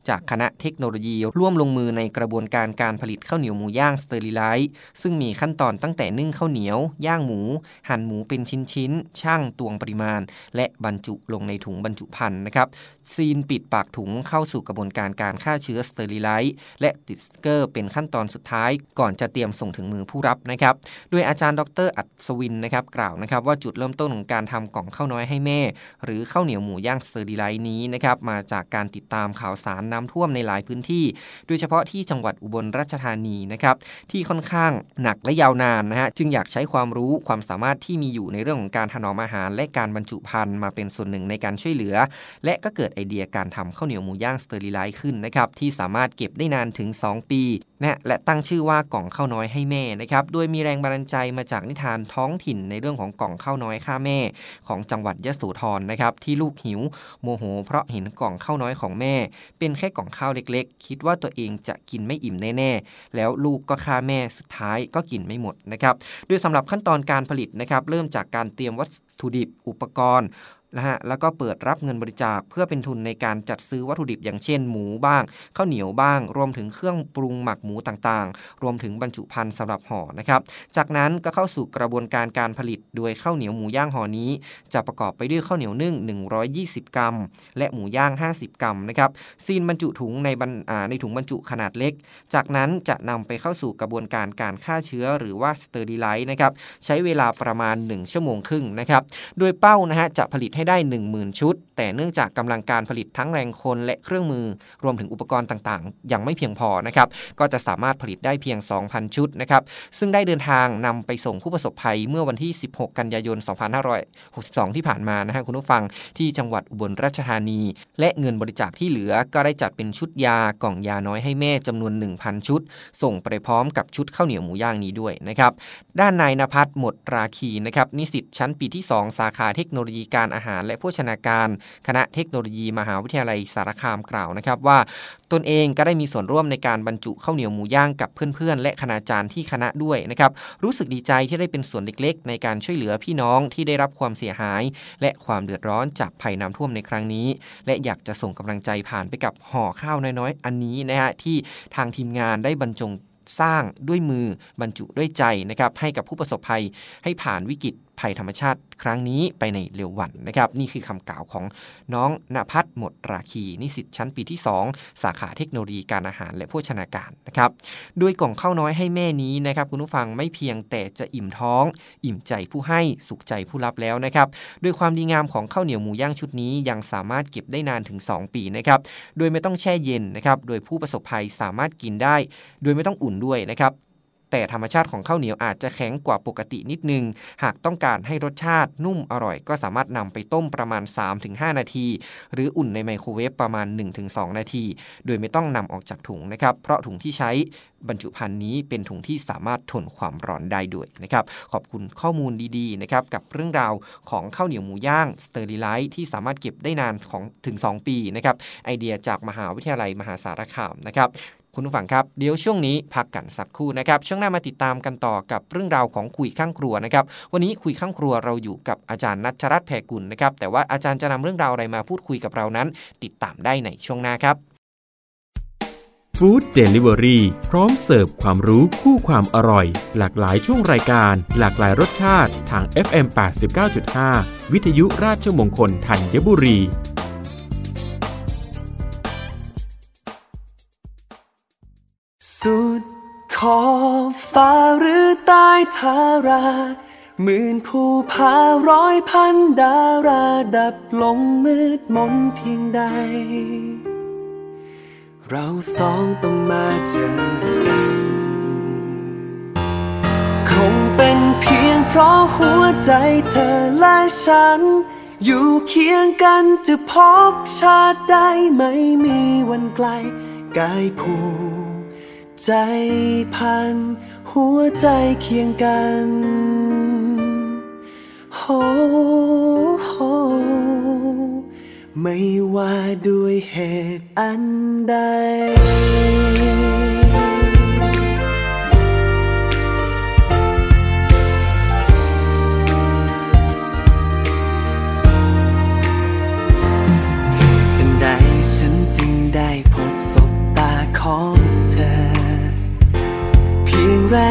จากคณะเทคโนโลยี ร่วมลงมือในกระบวนการการผลิตข้าวเหนียวหมูย่าง sterilize ซึ่งมีขั้นตอนตั้งแต่นึ่งข้าวเหนียว ย่างหมู หั่นหมูเป็นชิ้นๆชั่งตวงปริมาณ และบรรจุลงในถุงบรรจุภัณฑ์นะครับ seal ปิดปากถุงเข้าสู่กระบวนการการฆ่าเชื้อ sterilizeและติดสติกเกอร์เป็นขั้นตอนสุดท้าย ก่อนจะเตรียมส่งถึงมือผู้รับนะครับโดยอาจารย์ดรอัศวินนะครับกล่าวนะครับว่าจุดเริ่มต้นของการทำกล่องข้าวน้อยให้แม่ หรือข้าวเหนียวหมูย่าง sterilize นี้นะครับมาจากการติดตามข่าวสารน้ำท่วมในหลายพื้นที่ โดยเฉพาะที่จังหวัดอุบลราชธานีนะครับที่ค่อนข้างหนักและยาวนานนะฮะจึงอยากใช้ความรู้ความสามารถที่มีอยู่ในเรื่องของการถนอมอาหาร และการบรรจุภัณฑ์มาเป็นส่วนหนึ่งในการช่วยเหลือ และก็เกิดไอเดียการทำข้าวเหนียวหมูย่าง sterilize ขึ้นนะครับที่สามารถเก็บได้นานถึง 2 ปีนะและตั้งชื่อว่ากล่องข้าวน้อยให้แม่นะครับโดยมีแรงบันดาลใจมาจากนิทานท้องถิ่นในเรื่องของกล่องข้าวน้อยข้าแม่ ของจังหวัดยโสธรนะครับที่ลูกหิว โมโห เพราะเห็นกล่องข้าวน้อยของแม่ เป็นแค่กล่องข้าวเล็กๆ คิดว่าตัวเองจะกินไม่อิ่มแน่ๆ แล้วลูกก็ฆ่าแม่สุดท้ายก็กินไม่หมดนะครับ โดยสำหรับขั้นตอนการผลิตนะครับ เริ่มจากการเตรียมวัตถุดิบอุปกรณ์ นะฮะแล้วก็เปิดรับเงินบริจาคเพื่อเป็นทุนในการจัดซื้อวัตถุดิบอย่างเช่น หมูบ้างข้าวเหนียวบ้าง รวมถึงเครื่องปรุงหมักหมูต่างๆ รวมถึงบรรจุภัณฑ์สำหรับห่อนะครับจากนั้นก็เข้าสู่กระบวนการการผลิต โดยข้าวเหนียวหมูย่างห่อนี้ จะประกอบไปด้วยข้าวเหนียวนึ่ง 120 กรัม และหมูย่าง 50 กรัมนะครับ seal บรรจุถุงในในถุงบรรจุขนาดเล็ก จากนั้นจะนำไปเข้าสู่กระบวนการการฆ่าเชื้อหรือว่า sterilize นะครับใช้เวลาประมาณ 1 ชั่วโมงครึ่งนะครับโดยเป้านะฮะจะผลิตให้ได้ 10,000 ชุด แต่เนื่องจากกำลังการผลิตทั้งแรงคนและเครื่องมือ รวมถึงอุปกรณ์ต่างๆ ยังไม่เพียงพอนะครับก็จะสามารถผลิตได้เพียง 2,000 ชุดนะครับซึ่งได้เดินทางนำไปส่งผู้ประสบภัยเมื่อวันที่ 16 กันยายน 2562 ที่ผ่านมานะฮะคุณผู้ฟังที่จังหวัดอุบลราชธานี และเงินบริจาคที่เหลือก็ได้จัดเป็นชุดยากล่องยาน้อยให้แม่จำนวน 1,000 ชุด ส่งไปพร้อมกับชุดข้าวเหนียวหมูย่างนี้ด้วยนะครับด้านนายนภัสหมดราคีนะครับนิสิตชั้นปีที่ 2 สาขาเทคโนโลยีการอาหารและโภชนาการ คณะเทคโนโลยีมหาวิทยาลัยสารคามกล่าวนะครับว่า ตนเองก็ได้มีส่วนร่วมในการบรรจุข้าวเหนียวหมูย่างกับเพื่อนๆ และคณาจารย์ที่คณะด้วยนะครับรู้สึกดีใจที่ได้เป็นส่วนเล็กๆ ในการช่วยเหลือพี่น้องที่ได้รับความเสียหาย และความเดือดร้อนจากภัยน้ำท่วมในครั้งนี้ และอยากจะส่งกำลังใจผ่านไปกับห่อข้าวน้อยๆ อันนี้นะฮะที่ทางทีมงานได้บรรจงสร้างด้วยมือบรรจุด้วยใจนะครับให้กับผู้ประสบภัยให้ผ่านวิกฤต ภัยธรรมชาติครั้งนี้ไปในเร็ววันนะครับ นี่คือคำกล่าวของน้องณพัฒน์หมดราคีนิสิตชั้นปีที่ 2 สาขาเทคโนโลยีการอาหารและโภชนาการนะครับโดยกล่องข้าวน้อยให้แม่นี้นะครับคุณผู้ฟังไม่เพียงแต่จะอิ่มท้อง อิ่มใจผู้ให้สุขใจผู้รับแล้วนะครับด้วยความดีงามของข้าวเหนียวหมูย่างชุดนี้ยังสามารถเก็บได้นานถึง 2 ปีนะครับโดยไม่ต้องแช่เย็นนะครับโดยผู้ประสบภัยสามารถกินได้ โดยไม่ต้องอุ่นด้วยนะครับ แต่ธรรมชาติของข้าวเหนียวอาจจะแข็งกว่าปกตินิดนึง หากต้องการให้รสชาตินุ่มอร่อย ก็สามารถนำไปต้มประมาณ 3-5 นาที หรืออุ่นในไมโครเวฟประมาณ 1-2 นาที โดยไม่ต้องนำออกจากถุงนะครับ เพราะถุงที่ใช้บรรจุภัณฑ์นี้เป็นถุงที่สามารถทนความร้อนได้ด้วยนะครับ ขอบคุณข้อมูลดีๆนะครับกับเรื่องราวของข้าวเหนียวหมูย่าง sterilized ที่สามารถเก็บได้นานของถึง 2 ปีนะครับไอเดียจากมหาวิทยาลัยมหาสารคามนะครับ คุณผู้ฟังครับเดี๋ยวช่วงนี้พักกันสักครู่นะครับ ช่วงหน้ามาติดตามกันต่อกับเรื่องราวของคุยข้างครัวนะครับ วันนี้คุยข้างครัวเราอยู่กับอาจารย์นัชรัตน์แพรกุลนะครับ แต่ว่าอาจารย์จะนำเรื่องราวอะไรมาพูดคุยกับเรานั้น ติดตามได้ในช่วงหน้าครับ Food Deliveryพร้อมเสิร์ฟความรู้คู่ความอร่อย หลากหลายช่วงรายการ หลากหลายรสชาติทาง FM 89.5 วิทยุราชมงคลธัญบุรี ขอบฟ้าหรือใต้ทาราหมื่นภูผาร้อยพันดาราดับลงมืดมนเพียงใด เราสองต้องมาเจอกัน คงเป็นเพียงเพราะหัวใจเธอและฉัน อยู่เคียงกันจะพบชาติได้ไม่มีวันไกลกายผูก ใจพัน หัวใจเคียงกันโฮโฮไม่ว่าด้วยเหตุอันใด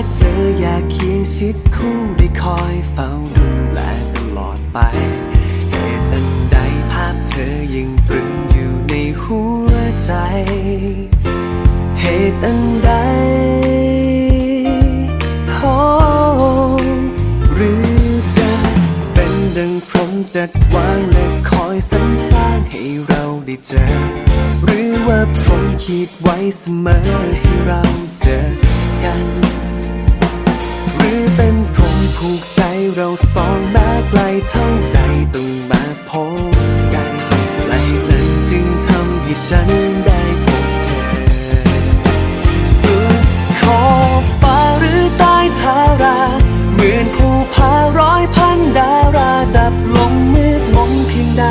กเจออยากเคียงชิดคู่ได้คอยเฝ้าดูแลตลอดไป เหตุอันใดภาพเธอยังตรึงอยู่ในหัวใจ เหตุอันใดโอหรือจะเป็นดังพรหมจัดวางและคอยสรรสร้างให้เราได้เจอ หรือว่าพรหมคิดไว้เสมอให้เราเจอกัน ถูกใจเราสองแม้ไกลเท่าใดต้องมาพบกันแลนั้นจึงทำให้ฉันได้พบเธอ สุดขอบฟ้าหรือใต้ทาราเหมื่นภูผาร้อยพันดาราดับลงมืดมนเพียงใด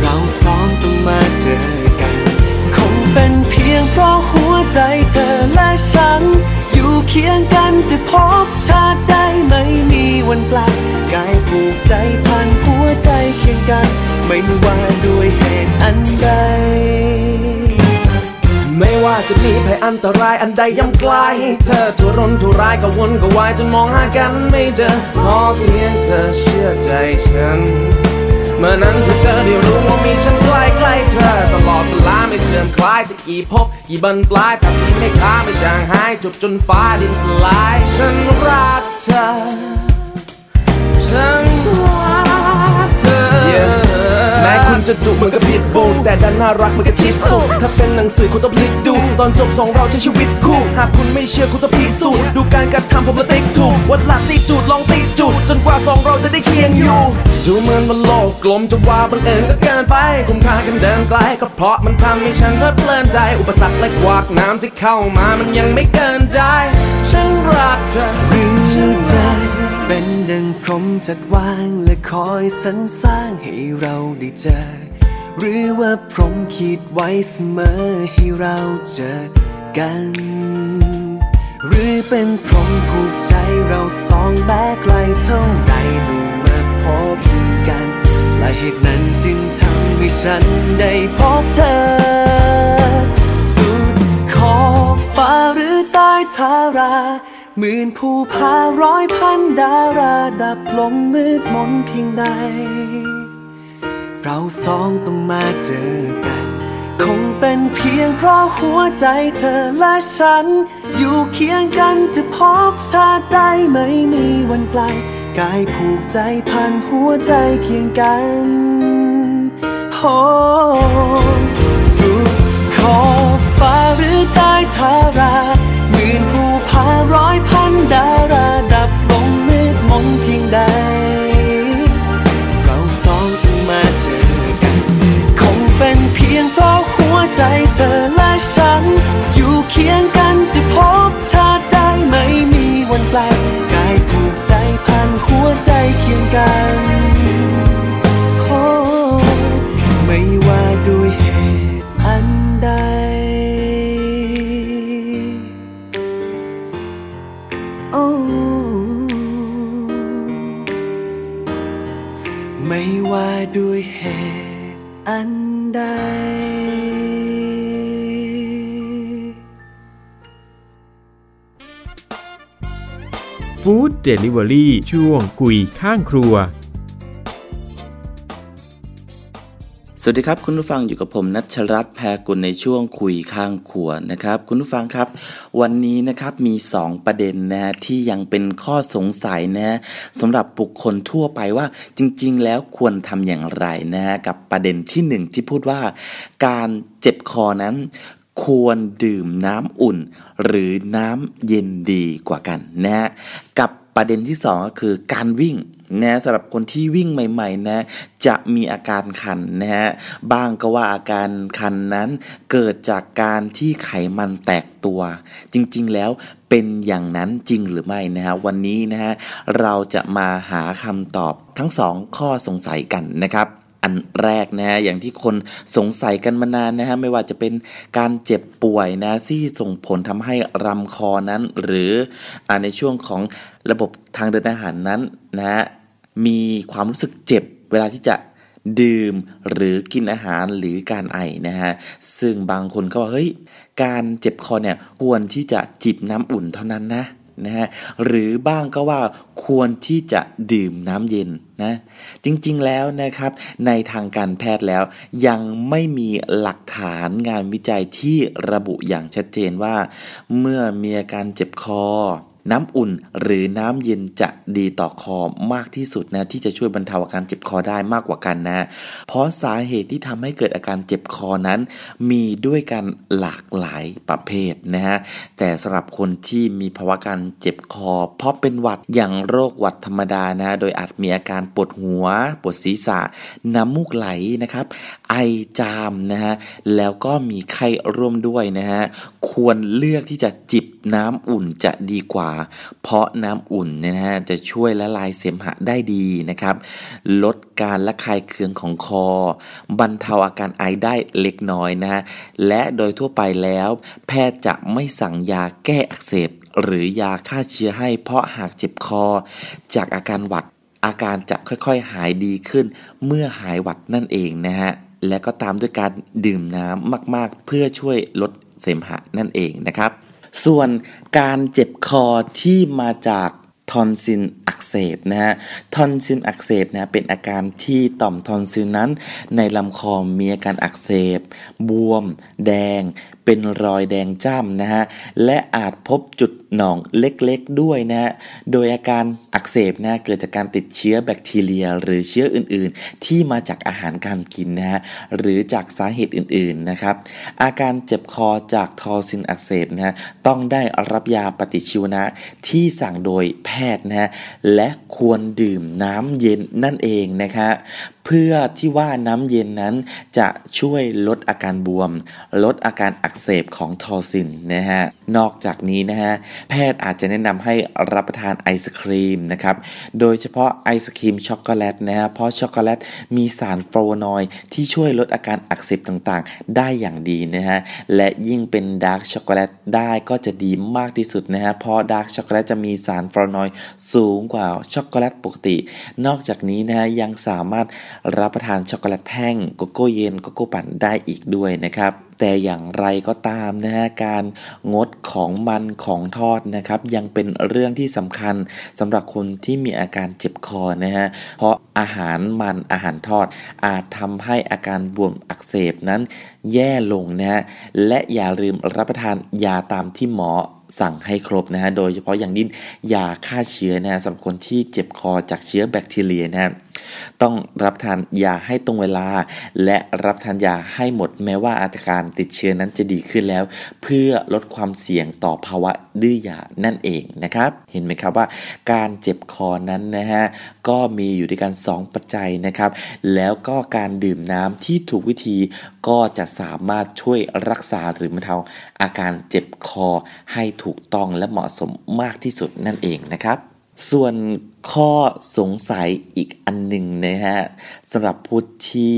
เราสองต้องมาเจอกัน คงเป็นเพียงเพราะหัวใจเธอและฉัน อยู่เคียงกันจะพบ ไม่มีวันไกลกายผูกใจพันหัวใจเคียงกัน ไม่ว่าด้วยเหตุอันใด ไม่ว่าจะมีภัยอันตรายอันใดย่ำไกล เธอทุรนทุรายก็วนก็วายจนมองหากันไม่เจอขอเพียงเธอเชื่อใจฉัน เมื่อนั้นเธอเจอได้รู้ว่ามีฉันใกล้ใกล้เธอ ตลอดเวลาไม่เสื่อมคลายจะกี่พบกี่บันปลายแต่ที่ไม่ค้าไม่จางหายจบจนฟ้าดินสลายฉันรักเธอฉัน ม้คุณจะดุเหมือนกับผิดบูแต่ดันน่ารักเหมือนกับชิสุถ้าเป็นหนังสือคุณต้องพลิกดู ตอนจบสองเราใช้ชีวิตคู่ หากคุณไม่เชื่อคุณต้องพิสูจน์ดูการกระทำผมละติ๊กถูกวัดหลักตีจูดลองตีจูดจนกว่าสองเราจะได้เคียงอยู่ดูเหมือนว่าโลกกลมจะว่าบังเอิญก็เกินไปคุ้มค่ากันเดินไกลก็เพราะมันทำให้ฉันเพลิดเพลินใจ อุปสรรคและกวากน้ำที่เข้ามามันยังไม่เกินใจฉันรักเธอหรือจ เป็นดังพรมจัดวางและคอยสรรสร้างให้เราได้เจอ หรือว่าพรมคิดไว้เสมอให้เราเจอกัน หรือเป็นพรหมผูกใจเราสองแม้ไกลเท่าใดต้องมาพบกัน และเหตุนั้นจึงทำให้ฉันได้พบเธอ สุดขอบฟ้าหรือใต้ทารา หมื่นภูผาร้อยพันดาราดับลงมืดมนเพียงใด เราสองต้องมาเจอกัน คงเป็นเพียงเพราะหัวใจเธอและฉัน อยู่เคียงกันจะพบชาติได้ไม่มีวันไกล กายผูกใจพันหัวใจเคียงกันโอ้สุดขอบฟ้าหรือใต้ทารา นภูผาร้อยพันดาราดับลงมืดมนเพียงใด เราสองต้องมาเจอกัน คงเป็นเพียงเพราะหัวใจเธอและฉัน อยู่เคียงกันจะพบชาติได้ไม่มีวันไกลกายผูกใจพันหัวใจเคียงกัน ไม่ว่าด้วยเหตุอันใด ฟู้ดเดลิเวอรี่ช่วงคุยข้างครัว สวัสดีครับคุณผู้ฟังอยู่กับผมนัชรัตน์แพรกุลในช่วงคุยข้างครัวนะครับ คุณผู้ฟังครับ วันนี้นะครับมี 2 ประเด็นนะที่ยังเป็นข้อสงสัยนะสำหรับบุคคลทั่วไปว่าจริง ๆ แล้วควรทำอย่างไรนะกับประเด็นที่ 1 ที่พูดว่า การเจ็บคอนั้นควรดื่มน้ำอุ่น หรือน้ำเย็นดีกว่ากันนะฮะกับประเด็นที่สองก็คือการวิ่ง นะสำหรับคนที่วิ่งใหม่ๆนะจะมีอาการคันนะฮะบ้างก็ว่าอาการคันนั้นเกิดจากการที่ไขมันแตกตัว จริงๆแล้วเป็นอย่างนั้นจริงหรือไม่นะฮะวันนี้นะฮะเราจะมาหาคำตอบทั้งสองข้อสงสัยกันนะครับ อันแรกนะอย่างที่คนสงสัยกันมานานนะฮะไม่ว่าจะเป็นการเจ็บป่วยนะที่ส่งผลทำให้รำคอนั้น หรืออในช่วงของระบบทางเดินอาหารนั้นนะฮะมีความรู้สึกเจ็บเวลาที่จะดื่มหรือกินอาหารหรือการไอนะฮะซึ่งบางคนก็ว่าเฮ้ยการเจ็บคอเนี่ยควรที่จะจิบน้ำอุ่นเท่านั้นนะ นะฮะหรือบ้างก็ว่าควรที่จะดื่มน้ำเย็นนะจริงๆแล้วนะครับ ในทางการแพทย์แล้ว ยังไม่มีหลักฐานงานวิจัยที่ระบุอย่างชัดเจนว่า เมื่อมีอาการเจ็บคอ น้ำอุ่นหรือน้ำเย็นจะดีต่อคอมากที่สุดนะที่จะช่วยบรรเทาอาการเจ็บคอได้มากกว่ากันนะเพราะสาเหตุที่ทำให้เกิดอาการเจ็บคอนั้น มีด้วยกันหลากหลายประเภทนะฮะแต่สำหรับคนที่มีภาวะการเจ็บคอ เพราะเป็นหวัดอย่างโรคหวัดธรรมดานะโดยอาจมีอาการปวดหัว ปวดศีรษะ น้ำมูกไหลนะครับ ไอจามนะฮะแล้วก็มีไข้ร่วมด้วยนะฮะควรเลือกที่จะจิบน้ำอุ่นจะดีกว่าเพราะน้ำอุ่นเนี่ยนะฮะจะช่วยละลายเสมหะได้ดีนะครับ ลดการระคายเคืองของคอ บรรเทาอาการไอได้เล็กน้อยนะฮะและโดยทั่วไปแล้ว แพทย์จะไม่สั่งยาแก้อักเสบ หรือยาฆ่าเชื้อให้เพราะหากเจ็บคอ จากอาการหวัดอาการจะค่อยๆหายดีขึ้น เมื่อหายหวัดนั่นเองนะฮะและก็ตามด้วยการดื่มน้ำมากๆ เพื่อช่วยลดเสมหะนั่นเองนะครับ ส่วนการเจ็บคอที่มาจากทอนซิลอักเสบนะฮะ ทอนซิลอักเสบนะเป็นอาการที่ต่อมทอนซิลนั้น ในลำคอมีอาการอักเสบ บวม แดง เป็นรอยแดงจ้ำนะฮะและอาจพบจุดหนองเล็กๆด้วยนะฮะโดยอาการอักเสบนะเกิดจากการติดเชื้อแบคทีเรีย หรือเชื้ออื่นๆ ที่มาจากอาหารการกินนะฮะหรือจากสาเหตุอื่นๆนะครับอาการเจ็บคอจากทอซินอักเสบนะฮะต้องได้รับยาปฏิชีวนะที่สั่งโดยแพทย์นะฮะและควรดื่มน้ำเย็นนั่นเองนะคะ เพื่อที่ว่าน้ำเย็นนั้นจะช่วยลดอาการบวม ลดอาการอักเสบของทอซินนะฮะนอกจากนี้นะฮะแพทย์อาจจะแนะนำให้รับประทานไอศครีมนะครับโดยเฉพาะไอศครีมช็อกโกแลตนะฮะเพราะช็อกโกแลตมีสารฟลาโวนอยด์ที่ช่วยลดอาการอักเสบต่างๆ ได้อย่างดีนะฮะและยิ่งเป็น dark chocolate ได้ก็จะดีมากที่สุดนะฮะเพราะ dark chocolate จะมีสารฟลาโวนอยด์สูงกว่าช็อกโกแลตปกติ นอกจากนี้นะฮะยังสามารถรับประทานช็อกโกแลตแท่งโกโก้เย็นโกโก้ปั่นได้อีกด้วยนะครับ แต่อย่างไรก็ตามนะฮะการงดของมันของทอดนะครับ ยังเป็นเรื่องที่สำคัญสำหรับคนที่มีอาการเจ็บคอนะฮะเพราะอาหารมันอาหารทอด อาจทำให้อาการบวมอักเสบนั้น แย่ลงนะฮะและอย่าลืมรับประทานยาตามที่หมอสั่งให้ครบนะฮะ โดยเฉพาะอย่างยิ่งยาฆ่าเชื้อนะฮะสำหรับคนที่เจ็บคอจากเชื้อแบคทีเรียนะฮะ ต้องรับทานยาให้ตรงเวลา และรับทานยาให้หมดแม้ว่าอาการติดเชื้อนั้นจะดีขึ้นแล้ว เพื่อลดความเสี่ยงต่อภาวะดื้อยานั่นเองนะครับ เห็นไหมครับว่า การเจ็บคอนั้นนะฮะก็มีอยู่ด้วยกัน 2 ปัจจัยนะครับ แล้วก็การดื่มน้ำที่ถูกวิธีก็จะสามารถช่วยรักษาหรือบรรเทาอาการเจ็บคอให้ถูกต้องและเหมาะสมมากที่สุดนั่นเองนะครับ ส่วน ข้อสงสัยอีกอันหนึ่งนะฮะสำหรับผู้ที่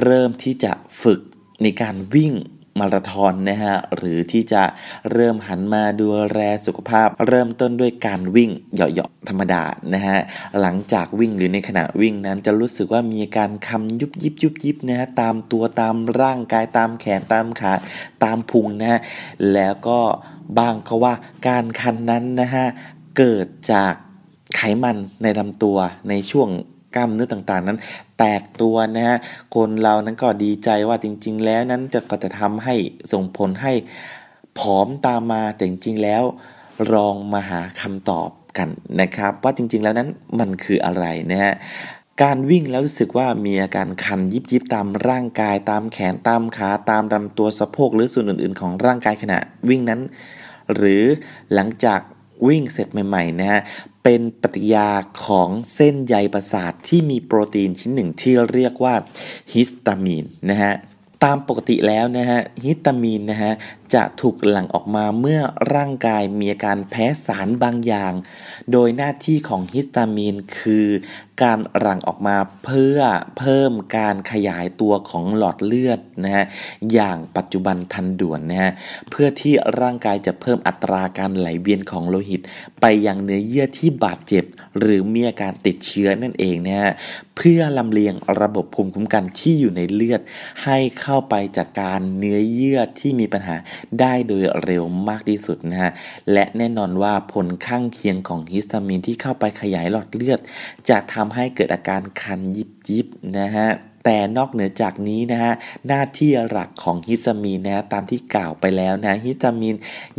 เริ่มที่จะฝึกในการวิ่งมาราธอนนะฮะหรือที่จะเริ่มหันมาดูแลสุขภาพ เริ่มต้นด้วยการวิ่งเหยาะๆธรรมดานะฮะหลังจากวิ่งหรือในขณะวิ่งนั้นจะรู้สึกว่ามีอาการคำยุบยิบยุบยิบนะฮะตามตัวตามร่างกายตามแขนตามขาตามพุงนะฮะแล้วก็บางก็ว่าการคันนั้นนะฮะเกิดจาก ไขมันในลำตัวในช่วงกล้ามเนื้อต่างๆนั้น แตกตัวนะฮะคนเรานั้นก็ดีใจว่าจริง ๆ แล้วนั้นจะก็จะทำให้ส่งผลให้ผอมตามมาแต่จริงๆแล้วลองมาหาคำตอบกันนะครับ ว่าจริง ๆ แล้วนั้นมันคืออะไรนะฮะการวิ่งแล้วรู้สึกว่ามีอาการคันยิบยิบตามร่างกายตามแขนตามขาตามลำตัวสะโพกหรือส่วนอื่น ๆ ของร่างกายขณะวิ่งนั้น หรือหลังจากวิ่งเสร็จใหม่ๆนะฮะ เป็นปฏิกยาของเส้นใยประสาทที่มีโปรตีนชิ้นหนึ่งที่เรียกว่าฮิสตามีนนะฮะตามปกติแล้วนะฮะฮิสตามีนนะฮะจะถูกหลั่งออกมาเมื่อร่างกายมีอาการแพ้สารบางอย่าง โดยหน้าที่ของฮิสตามีนคือ การหลั่งออกมาเพื่อเพิ่มการขยายตัวของหลอดเลือดนะฮะอย่างปัจจุบันทันด่วนนะฮะเพื่อที่ร่างกายจะเพิ่มอัตราการไหลเวียนของโลหิต ไปยังเนื้อเยื่อที่บาดเจ็บ หรือมีอาการติดเชื้อนั่นเองนะฮะเพื่อลำเลียงระบบภูมิคุ้มกันที่อยู่ในเลือด ให้เข้าไปจัดกการเนื้อเยื่อที่มีปัญหาได้โดยเร็วมากที่สุดนะฮะและแน่นอนว่าผลข้างเคียงของฮิสตามีนที่เข้าไปขยายหลอดเลือด จะทำให้เกิดอาการคันยิบยิบนะฮะแต่นอกเหนือจากนี้นะฮะหน้าที่หลักของฮิสตามีนนะตามที่กล่าวไปแล้วนะฮิสตามีน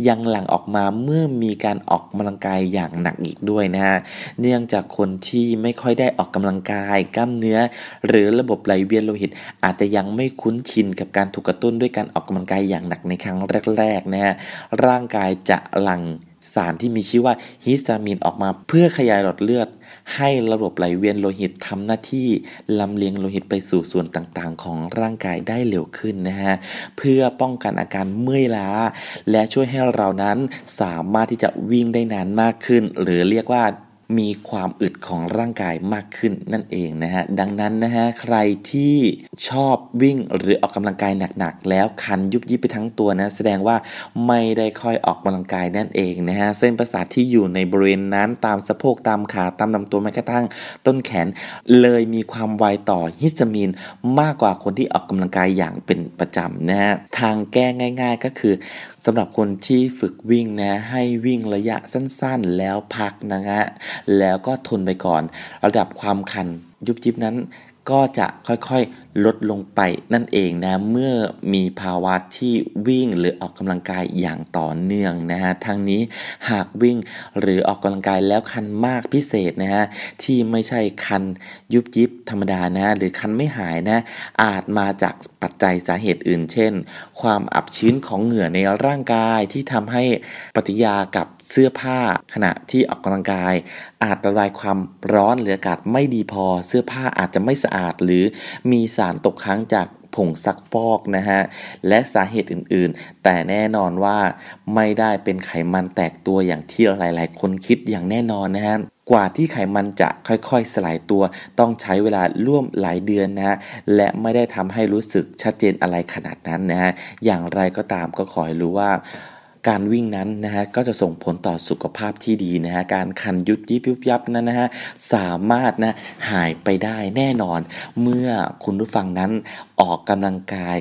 ยังหลั่งออกมาเมื่อมีการออกกำลังกายอย่างหนักอีกด้วยนะฮะเนื่องจากคนที่ไม่ค่อยได้ออกกำลังกาย กล้ามเนื้อ หรือระบบไหลเวียนโลหิต อาจจะยังไม่คุ้นชินกับการถูกกระตุ้นด้วยการออกกำลังกายอย่างหนักในครั้งแรกๆนะฮะร่างกายจะหลั่งสารที่มีชื่อว่าฮิสตามีนออกมาเพื่อขยายหลอดเลือด ให้ระบบไหลเวียนโลหิตทำหน้าที่ลำเลียงโลหิตไปสู่ส่วนต่างๆ ของร่างกายได้เร็วขึ้นนะฮะเพื่อป้องกันอาการเมื่อยล้า และช่วยให้เรานั้นสามารถที่จะวิ่งได้นานมากขึ้น หรือเรียกว่า มีความอึดของร่างกายมากขึ้นนั่นเองนะฮะดังนั้นนะฮะใครที่ชอบวิ่งหรือออกกำลังกายหนักๆ แล้วคันยุบยิบไปทั้งตัวนะแสดงว่าไม่ได้ค่อยออกกำลังกายนั่นเองนะฮะเส้นประสาทที่อยู่ในบริเวณนั้นตามสะโพกตามขาตามลำตัวแม้กระทั่งต้นแขน เลยมีความไวต่อฮิสตามีนมากกว่าคนที่ออกกำลังกายอย่างเป็นประจำนะฮะทางแก้ง่าย ๆก็คือสำหรับคนที่ฝึกวิ่งนะให้วิ่งระยะสั้นๆ แล้วพักนะฮะแล้วก็ทนไปก่อน ระดับความคันยุบยิบนั้นก็จะค่อยๆ ลดลงไปนั่นเองนะ เมื่อมีภาวะที่วิ่งหรือออกกำลังกายอย่างต่อเนื่องนะฮะทั้งนี้หากวิ่งหรือออกกำลังกายแล้วคันมากพิเศษนะฮะที่ไม่ใช่คันยุบยิบธรรมดานะหรือคันไม่หายนะ อาจมาจากปัจจัยสาเหตุอื่น เช่น ความอับชื้นของเหงื่อในร่างกายที่ทำให้ปฏิยากับ เสื้อผ้าขณะที่ออกกำลังกาย อาจระบายความร้อนหรืออากาศไม่ดีพอ เสื้อผ้าอาจจะไม่สะอาด หรือมีสารตกค้างจากผงซักฟอกนะฮะ และสาเหตุอื่นๆ แต่แน่นอนว่าไม่ได้เป็นไขมันแตกตัวอย่างที่หลายๆ คนคิดอย่างแน่นอนนะฮะกว่าที่ไขมันจะค่อยๆ สลายตัว ต้องใช้เวลาร่วมหลายเดือนนะฮะและไม่ได้ทำให้รู้สึกชัดเจนอะไรขนาดนั้นนะฮะอย่างไรก็ตามก็ขอให้รู้ว่า การวิ่งนั้นนะฮะก็จะส่งผลต่อสุขภาพที่ดีนะฮะการคันยุบยิบยุบยับนั้นนะฮะสามารถนะหายไปได้แน่นอน เมื่อคุณผู้ฟังนั้นออกกำลังกาย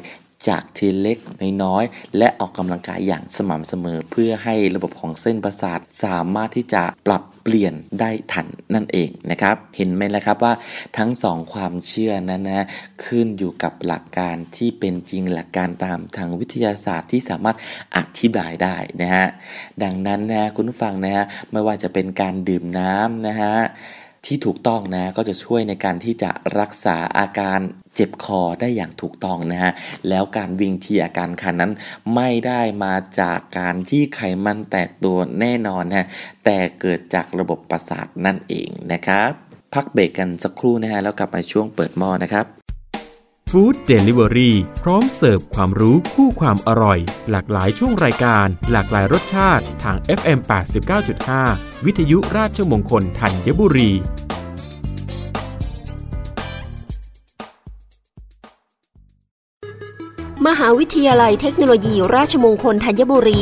จากทีเล็กน้อยๆและออกกำลังกายอย่างสม่ำเสมอ เพื่อให้ระบบของเส้นประสาทสามารถที่จะปรับเปลี่ยนได้ทันนั่นเองนะครับ เห็นไหมล่ะครับว่าทั้งสองความเชื่อนั้นนะขึ้นอยู่กับหลักการที่เป็นจริงหลักการตามทางวิทยาศาสตร์ที่สามารถอธิบายได้นะฮะดังนั้นนะคุณผู้ฟังนะฮะไม่ว่าจะเป็นการดื่มน้ำนะฮะ ที่ถูกต้องนะก็จะช่วยในการที่จะรักษาอาการเจ็บคอได้อย่างถูกต้องนะฮะแล้วการวิ่งที่อาการคันนั้น ไม่ได้มาจากการที่ไขมันแตกตัวแน่นอนนะแต่เกิดจากระบบประสาทนั่นเองนะครับ พักเบรกกันสักครู่นะฮะแล้วกลับมาช่วงเปิดหม้อนะครับ ฟู้ดเดลิเวอรี่พร้อมเสิร์ฟความรู้คู่ความอร่อย หลากหลายช่วงรายการ หลากหลายรสชาติทาง FM 89.5 วิทยุราชมงคลธัญบุรี มหาวิทยาลัยเทคโนโลยีราชมงคลธัญบุรี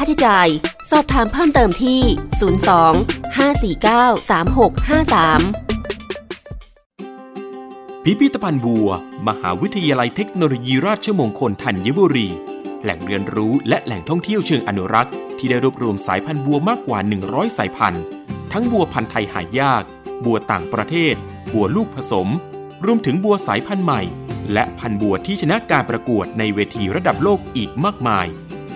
าใช้จ่าย สอบถามเพิ่มเติมที่ 02 549 3653พิพิธภัณฑ์บัว มหาวิทยาลัยเทคโนโลยีราชมงคลธัญบุรี แหล่งเรียนรู้และแหล่งท่องเที่ยวเชิงอนุรักษ์ ที่ได้รวบรวมสายพันธุ์บัวมากกว่า 100 สายพันธุ์ ทั้งบัวพันธุ์ไทยหายาก บัวต่างประเทศ บัวลูกผสม รวมถึงบัวสายพันธุ์ใหม่ และพันธุ์บัวที่ชนะการประกวดในเวทีระดับโลกอีกมากมาย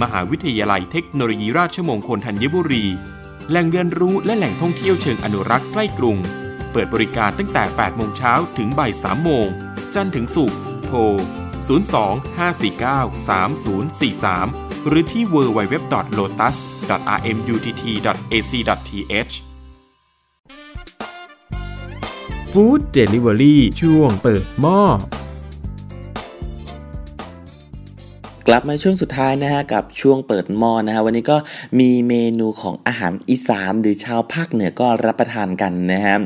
มหาวิทยาลัยเทคโนโลยีราชมงคลธัญบุรี แหล่งเรียนรู้และแหล่งท่องเที่ยวเชิงอนุรักษ์ใกล้กรุง เปิดบริการตั้งแต่ 8 โมงเช้าถึงบ่าย3โมง จันทร์ถึงศุกร์ โทร 02-549-3043 หรือที่ www.lotus.rmutt.ac.th ฟู้ดเดลิเวอรี่ช่วงเปิดหม้อ กลับมาช่วงสุดท้ายนะฮะกับช่วงเปิดหม้อนะฮะวันนี้ก็มีเมนูของอาหารอีสานหรือชาวภาคเหนือก็รับประทานกันนะฮะ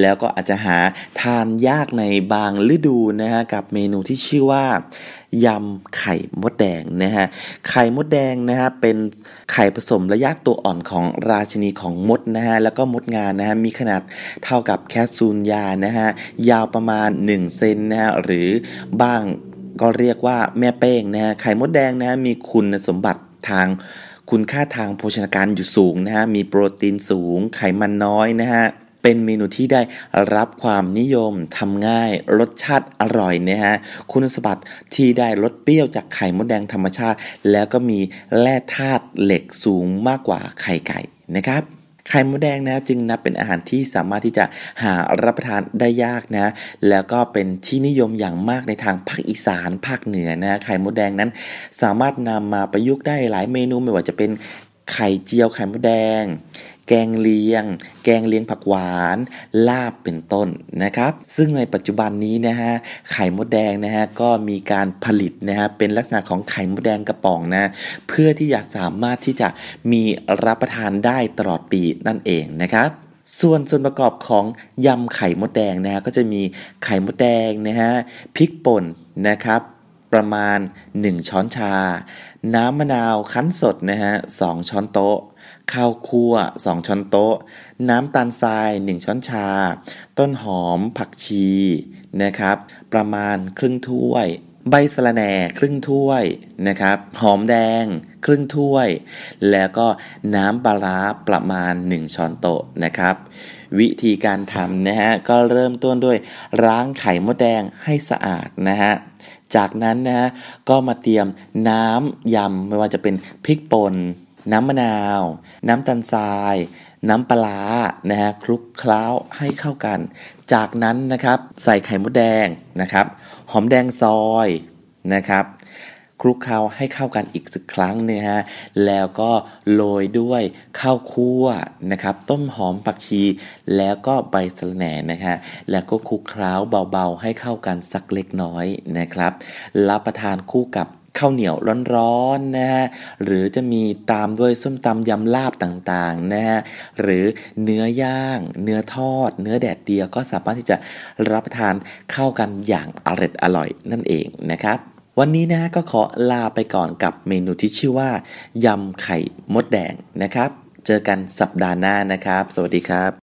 แล้วก็อาจจะหาทานยากในบางฤดูนะฮะกับเมนูที่ชื่อว่ายำไข่มดแดงนะฮะไข่มดแดงนะฮะเป็นไข่ผสมระยะตัวอ่อนของราชินีของมดนะฮะแล้วก็มดงานนะฮะมีขนาดเท่ากับแคปซูลยานะฮะยาวประมาณ 1 เซนนะฮะหรือบ้าง ก็เรียกว่าแม่เป้งนะฮะไข่มดแดงนะฮะมีคุณสมบัติทางคุณค่าทางโภชนาการอยู่สูงนะฮะมีโปรตีนสูง ไขมันน้อยนะฮะเป็นเมนูที่ได้รับความนิยมทำง่ายรสชาติอร่อยนะฮะคุณสมบัติที่ได้รสเปรี้ยวจากไข่มดแดงธรรมชาติ แล้วก็มีแร่ธาตุเหล็กสูงมากกว่าไข่ไก่นะครับ ไข่มดแดงนะจึงนับเป็นอาหารที่สามารถที่จะหารับประทานได้ยากนะ แล้วก็เป็นที่นิยมอย่างมากในทางภาคอีสานภาคเหนือนะไข่มดแดงนั้น สามารถนำมาประยุกต์ได้หลายเมนูไม่ว่าจะเป็นไข่เจียวไข่มดแดง แกงเลียง แกงเลียงผักหวาน ลาบเป็นต้นนะครับ ซึ่งในปัจจุบันนี้นะฮะไข่มดแดงนะฮะก็มีการผลิตนะฮะเป็นลักษณะของไข่มดแดงกระป๋องนะเพื่อที่จะสามารถที่จะมีรับประทานได้ตลอดปีนั่นเองนะครับส่วนส่วนประกอบของยำไข่มดแดงนะฮะก็จะมีไข่มดแดงนะฮะพริกป่นนะครับประมาณ 1 ช้อนชา น้ำมะนาวคั้นสดนะฮะ2ช้อนโต๊ะ ข้าวคั่ว 2 ช้อนโต๊ะ น้ำตาลทราย 1 ช้อนชา ต้นหอมผักชีนะครับ ประมาณครึ่งถ้วย ใบสะระแหน่ครึ่งถ้วยนะครับ หอมแดงครึ่งถ้วย แล้วก็น้ำปลาร้าประมาณ 1 ช้อนโต๊ะนะครับ วิธีการทำนะฮะ ก็เริ่มต้นด้วยล้างไข่มดแดงให้สะอาดนะฮะจากนั้นนะฮะก็มาเตรียมน้ำยำไม่ว่าจะเป็นพริกป่น น้ำมะนาว น้ำตาลทราย น้ำปลานะฮะคลุกเคล้าให้เข้ากัน จากนั้นนะครับใส่ไข่มดแดงนะครับ หอมแดงซอยนะครับคลุกเคล้าให้เข้ากันอีกสักครั้งนะฮะ แล้วก็โรยด้วยข้าวคั่วนะครับ ต้นหอมผักชี แล้วก็ใบสะระแหน่นะฮะ แล้วก็คลุกเคล้าเบาๆให้เข้ากันสักเล็กน้อยนะครับ รับประทานคู่กับ ข้าวเหนียวร้อนๆนะฮะหรือจะมีตามด้วยส้มตำยำลาบต่างๆนะฮะหรือเนื้อย่างเนื้อทอด เนื้อแดดเดียวก็สามารถที่จะรับประทานเข้ากันอย่างอร่อยอร่อยนั่นเองนะครับวันนี้นะก็ขอลาไปก่อนกับเมนูที่ชื่อว่ายำไข่มดแดงนะครับ เจอกันสัปดาห์หน้านะครับ สวัสดีครับ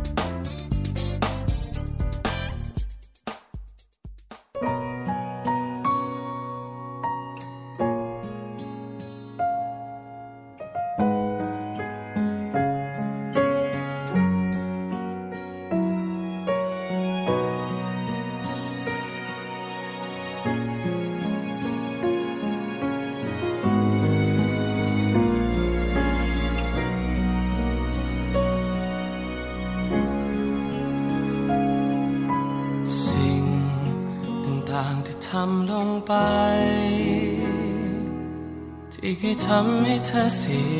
fantasy.